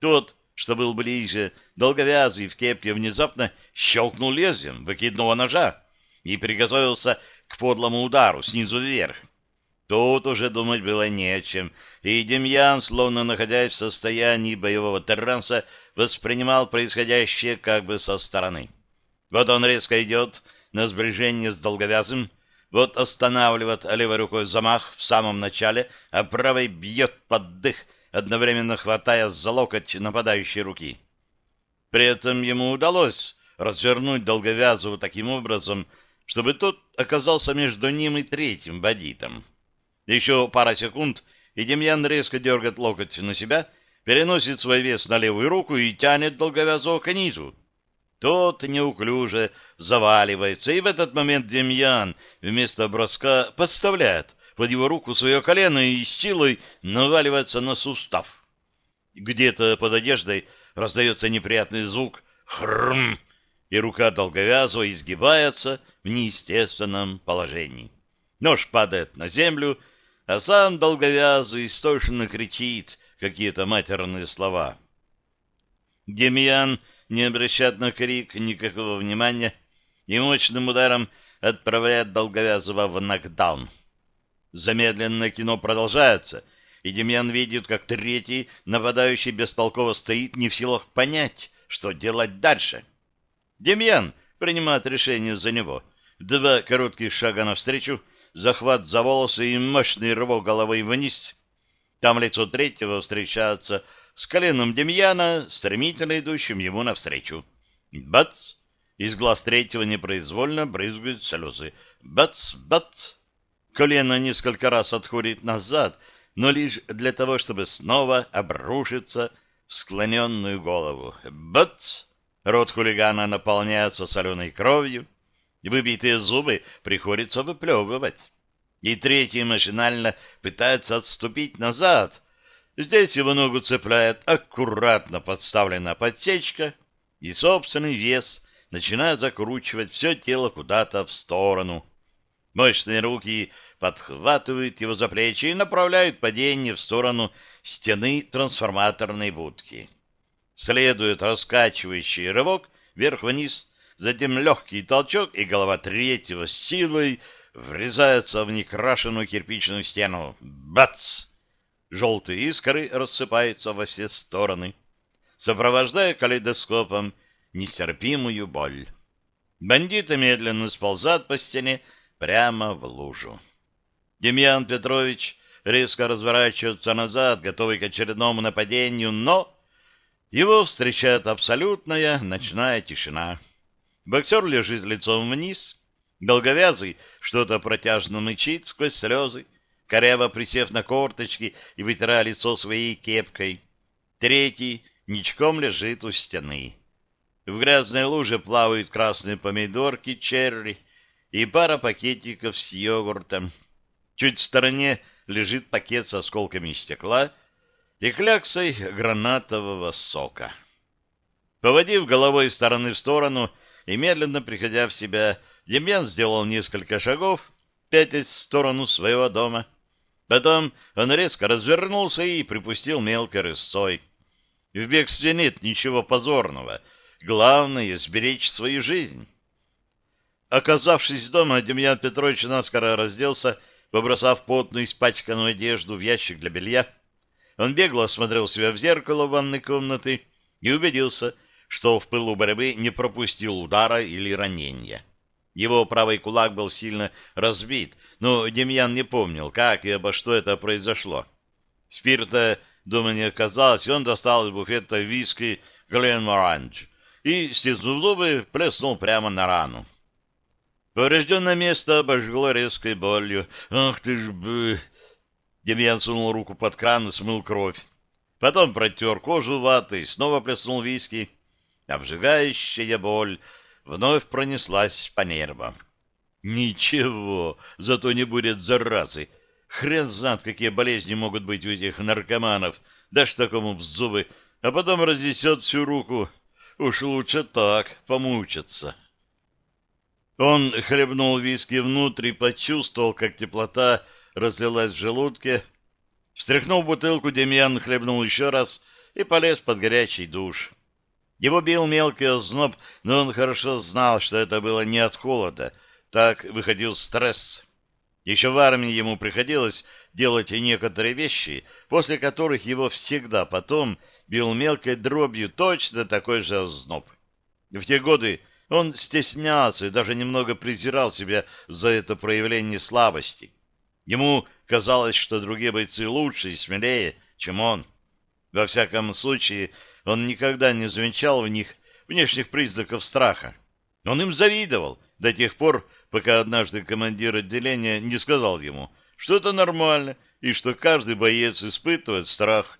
Тот, что был ближе, долговязый в кепке, внезапно щелкнул лезвием выкидного ножа и приготовился к подлому удару снизу вверх. Тут уже думать было не о чем, и Демьян, словно находясь в состоянии боевого транса, воспринимал происходящее как бы со стороны. Вот он резко идет на сближение с долговязым, вот останавливает левой рукой замах в самом начале, а правой бьет под дых, одновременно хватая за локоть нападающей руки. При этом ему удалось развернуть долговязого таким образом, чтобы тот оказался между ним и третьим бандитом. Еще пара секунд, и Демьян резко дергает локоть на себя, переносит свой вес на левую руку и тянет долговязого к низу. Тот неуклюже заваливается, и в этот момент Демьян вместо броска подставляет под его руку свое колено и силой наваливается на сустав. Где-то под одеждой раздается неприятный звук «хрм», и рука долговязого изгибается в неестественном положении. Нож падает на землю, а сам долговязый истошно кричит какие-то матерные слова. Демьян не обращает на крик никакого внимания и мощным ударом отправляет долговязого в нокдаун. Замедленное кино продолжается, и Демьян видит, как третий нападающий бестолково стоит, не в силах понять, что делать дальше. Демьян принимает решение за него. Два коротких шага навстречу, захват за волосы и мощный рывок головой вниз. Там лицо третьего встречается с коленом Демьяна, стремительно идущим ему навстречу. Бац! Из глаз третьего непроизвольно брызгают слезы. Бац! Бац! Колено несколько раз отходит назад, но лишь для того, чтобы снова обрушиться в склоненную голову. Бац! Рот хулигана наполняется соленой кровью. Выбитые зубы приходится выплевывать. И третий машинально пытается отступить назад. Здесь его ногу цепляет аккуратно подставленная подсечка, и собственный вес начинает закручивать все тело куда-то в сторону. Мощные руки подхватывают его за плечи и направляют падение в сторону стены трансформаторной будки. Следует раскачивающий рывок вверх-вниз, затем легкий толчок, и голова третьего с силой врезается в некрашенную кирпичную стену. Бац! Желтые искры рассыпаются во все стороны, сопровождая калейдоскопом нестерпимую боль. Бандиты медленно сползают по стене прямо в лужу. Демьян Петрович резко разворачивается назад, готовый к очередному нападению, но его встречает абсолютная ночная тишина. Боксер лежит лицом вниз, долговязый что-то протяжно мычит сквозь слезы, коряво присев на корточки и вытирая лицо своей кепкой. Третий ничком лежит у стены. В грязной луже плавают красные помидорки черри и пара пакетиков с йогуртом. Чуть в стороне лежит пакет с осколками стекла и кляксой гранатового сока. Поводив головой из стороны в сторону и медленно приходя в себя, Демьян сделал несколько шагов, пятясь в сторону своего дома. Потом он резко развернулся и припустил мелкой рысцой. В бегстве нет ничего позорного. Главное — сберечь свою жизнь. Оказавшись дома, Демьян Петрович наскоро разделся Побросав потную испачканную одежду в ящик для белья, он бегло осмотрел себя в зеркало ванной комнаты и убедился, что в пылу борьбы не пропустил удара или ранения. Его правый кулак был сильно разбит, но Демьян не помнил, как и обо что это произошло. Спирта дома не оказалось, и он достал из буфета виски Глен Оранж и, стиснув зубы, плеснул прямо на рану. Поврежденное место обожгло резкой болью. «Ах ты ж бы...» Демьян сунул руку под кран и смыл кровь. Потом протер кожу ватой, снова плеснул виски. Обжигающая боль вновь пронеслась по нервам. Ничего, зато не будет заразы. Хрен знает, какие болезни могут быть у этих наркоманов. Дашь такому в зубы, а потом разнесет всю руку. Уж лучше так, помучиться. Он хлебнул виски внутрь и почувствовал, как теплота разлилась в желудке. Встряхнув бутылку, Демьян хлебнул еще раз и полез под горячий душ. Его бил мелкий озноб, но он хорошо знал, что это было не от холода. Так выходил стресс. Еще в армии ему приходилось делать некоторые вещи, после которых его всегда потом бил мелкой дробью точно такой же озноб. В те годы он стеснялся и даже немного презирал себя за это проявление слабости. Ему казалось, что другие бойцы лучше и смелее, чем он. Во всяком случае, он никогда не замечал в них внешних признаков страха. Он им завидовал до тех пор, пока однажды командир отделения не сказал ему, что это нормально и что каждый боец испытывает страх.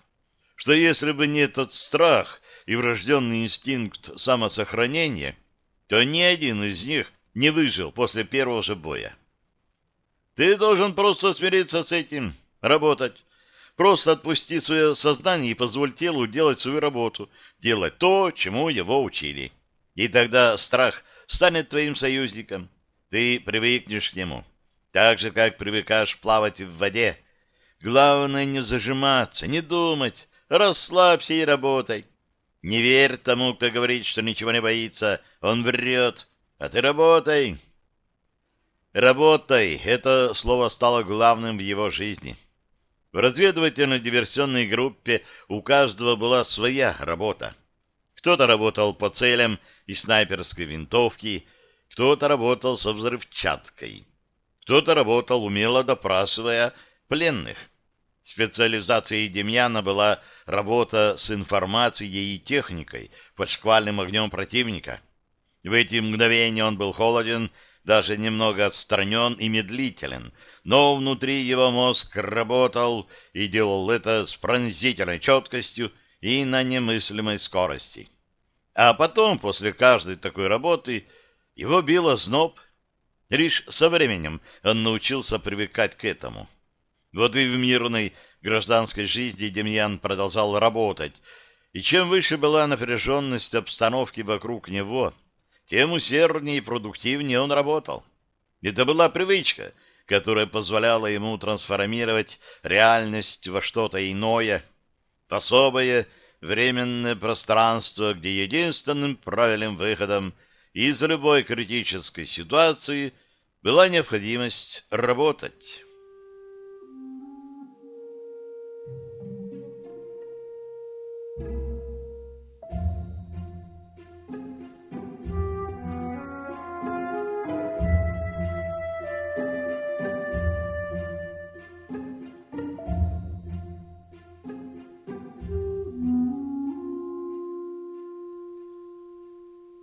Что если бы не этот страх и врожденный инстинкт самосохранения – то ни один из них не выжил после первого же боя. Ты должен просто смириться с этим, работать. Просто отпусти свое сознание и позволь телу делать свою работу, делать то, чему его учили. И тогда страх станет твоим союзником. Ты привыкнешь к нему, так же, как привыкаешь плавать в воде. Главное не зажиматься, не думать, расслабься и работай. Не верь тому, кто говорит, что ничего не боится. Он врет. А ты работай. Работай — это слово стало главным в его жизни. В разведывательно-диверсионной группе у каждого была своя работа. Кто-то работал по целям и снайперской винтовки, кто-то работал со взрывчаткой, кто-то работал, умело допрашивая пленных. Специализацией Демьяна была работа с информацией и техникой под шквальным огнем противника. В эти мгновения он был холоден, даже немного отстранен и медлителен, но внутри его мозг работал и делал это с пронзительной четкостью и на немыслимой скорости. А потом, после каждой такой работы, его било зноб. Лишь со временем он научился привыкать к этому. Вот и в мирной гражданской жизни Демьян продолжал работать, и чем выше была напряженность обстановки вокруг него, тем усерднее и продуктивнее он работал. Это была привычка, которая позволяла ему трансформировать реальность во что-то иное, особое временное пространство, где единственным правильным выходом из любой критической ситуации была необходимость работать.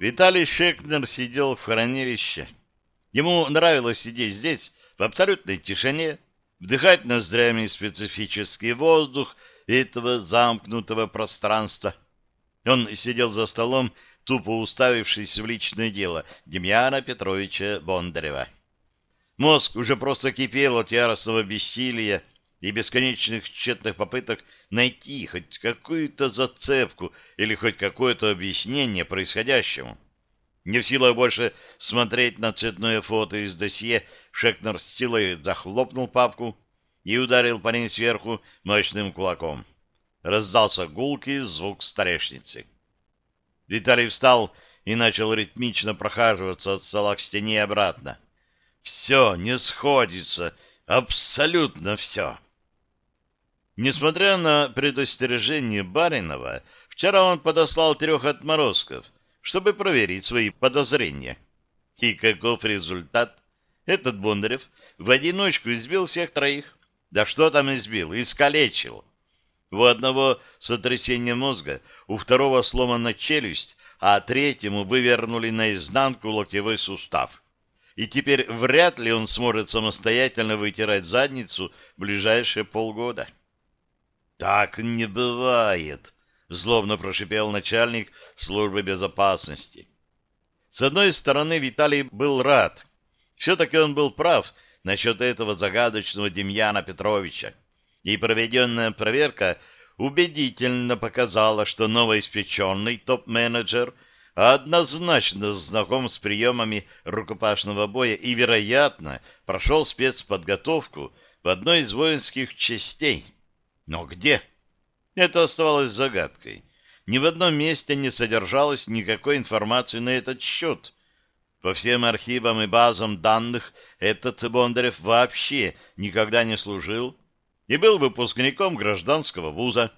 Виталий Шекнер сидел в хранилище. Ему нравилось сидеть здесь, в абсолютной тишине, вдыхать ноздрями специфический воздух этого замкнутого пространства. Он сидел за столом, тупо уставившись в личное дело Демьяна Петровича Бондарева. Мозг уже просто кипел от яростного бессилия и бесконечных тщетных попыток найти хоть какую-то зацепку или хоть какое-то объяснение происходящему. Не в силах больше смотреть на цветное фото из досье, Шекнер с силой захлопнул папку и ударил ней сверху мощным кулаком. Раздался гулкий звук старешницы. Виталий встал и начал ритмично прохаживаться от стола к стене и обратно. Все не сходится, абсолютно все. Несмотря на предостережение Баринова, вчера он подослал трех отморозков, чтобы проверить свои подозрения. И каков результат? Этот Бондарев в одиночку избил всех троих. Да что там избил? Искалечил. У одного сотрясение мозга, у второго сломана челюсть, а третьему вывернули наизнанку локтевой сустав. И теперь вряд ли он сможет самостоятельно вытирать задницу в ближайшие полгода. Так не бывает, злобно прошипел начальник службы безопасности. С одной стороны, Виталий был рад. Все-таки он был прав насчет этого загадочного Демьяна Петровича. И проведенная проверка убедительно показала, что новоиспеченный топ-менеджер однозначно знаком с приемами рукопашного боя и, вероятно, прошел спецподготовку в одной из воинских частей. Но где? Это оставалось загадкой. Ни в одном месте не содержалось никакой информации на этот счет. По всем архивам и базам данных этот Бондарев вообще никогда не служил и был выпускником гражданского вуза.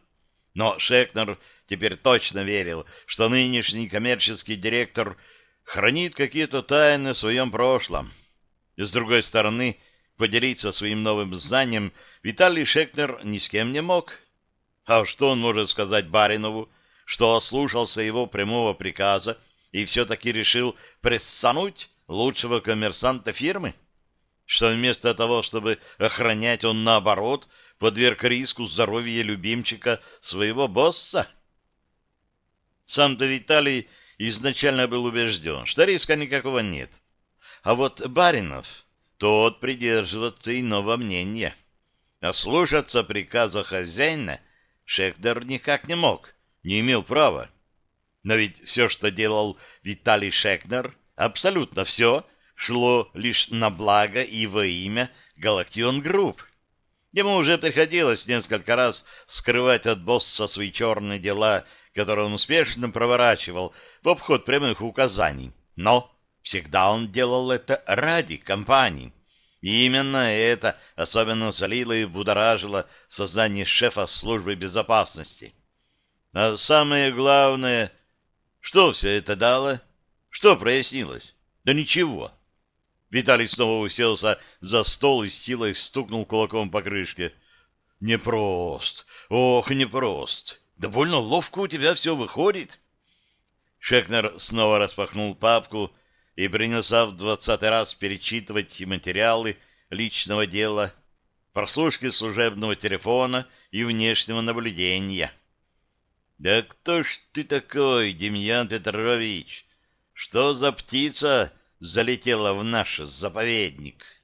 Но Шекнер теперь точно верил, что нынешний коммерческий директор хранит какие-то тайны в своем прошлом. И с другой стороны, поделиться своим новым знанием Виталий Шекнер ни с кем не мог. А что он может сказать Баринову, что ослушался его прямого приказа и все-таки решил прессануть лучшего коммерсанта фирмы? Что вместо того, чтобы охранять, он наоборот подверг риску здоровья любимчика своего босса? Сам-то Виталий изначально был убежден, что риска никакого нет. А вот Баринов мог придерживаться иного мнения. Ослушаться приказа хозяина Шекнер никак не мог, не имел права. Но ведь все, что делал Виталий Шекнер, абсолютно все, шло лишь на благо и во имя Галактион Групп. Ему уже приходилось несколько раз скрывать от босса свои черные дела, которые он успешно проворачивал в обход прямых указаний. Но Всегда он делал это ради компании. И именно это особенно солило и будоражило создание шефа службы безопасности. А самое главное, что все это дало? Что прояснилось? Да ничего. Виталий снова уселся за стол и с силой стукнул кулаком по крышке. Непрост. Ох, непрост. Да больно ловко у тебя все выходит. Шекнер снова распахнул папку и принялся в двадцатый раз перечитывать материалы личного дела, прослушки служебного телефона и внешнего наблюдения. «Да кто ж ты такой, Демьян Петрович? Что за птица залетела в наш заповедник?»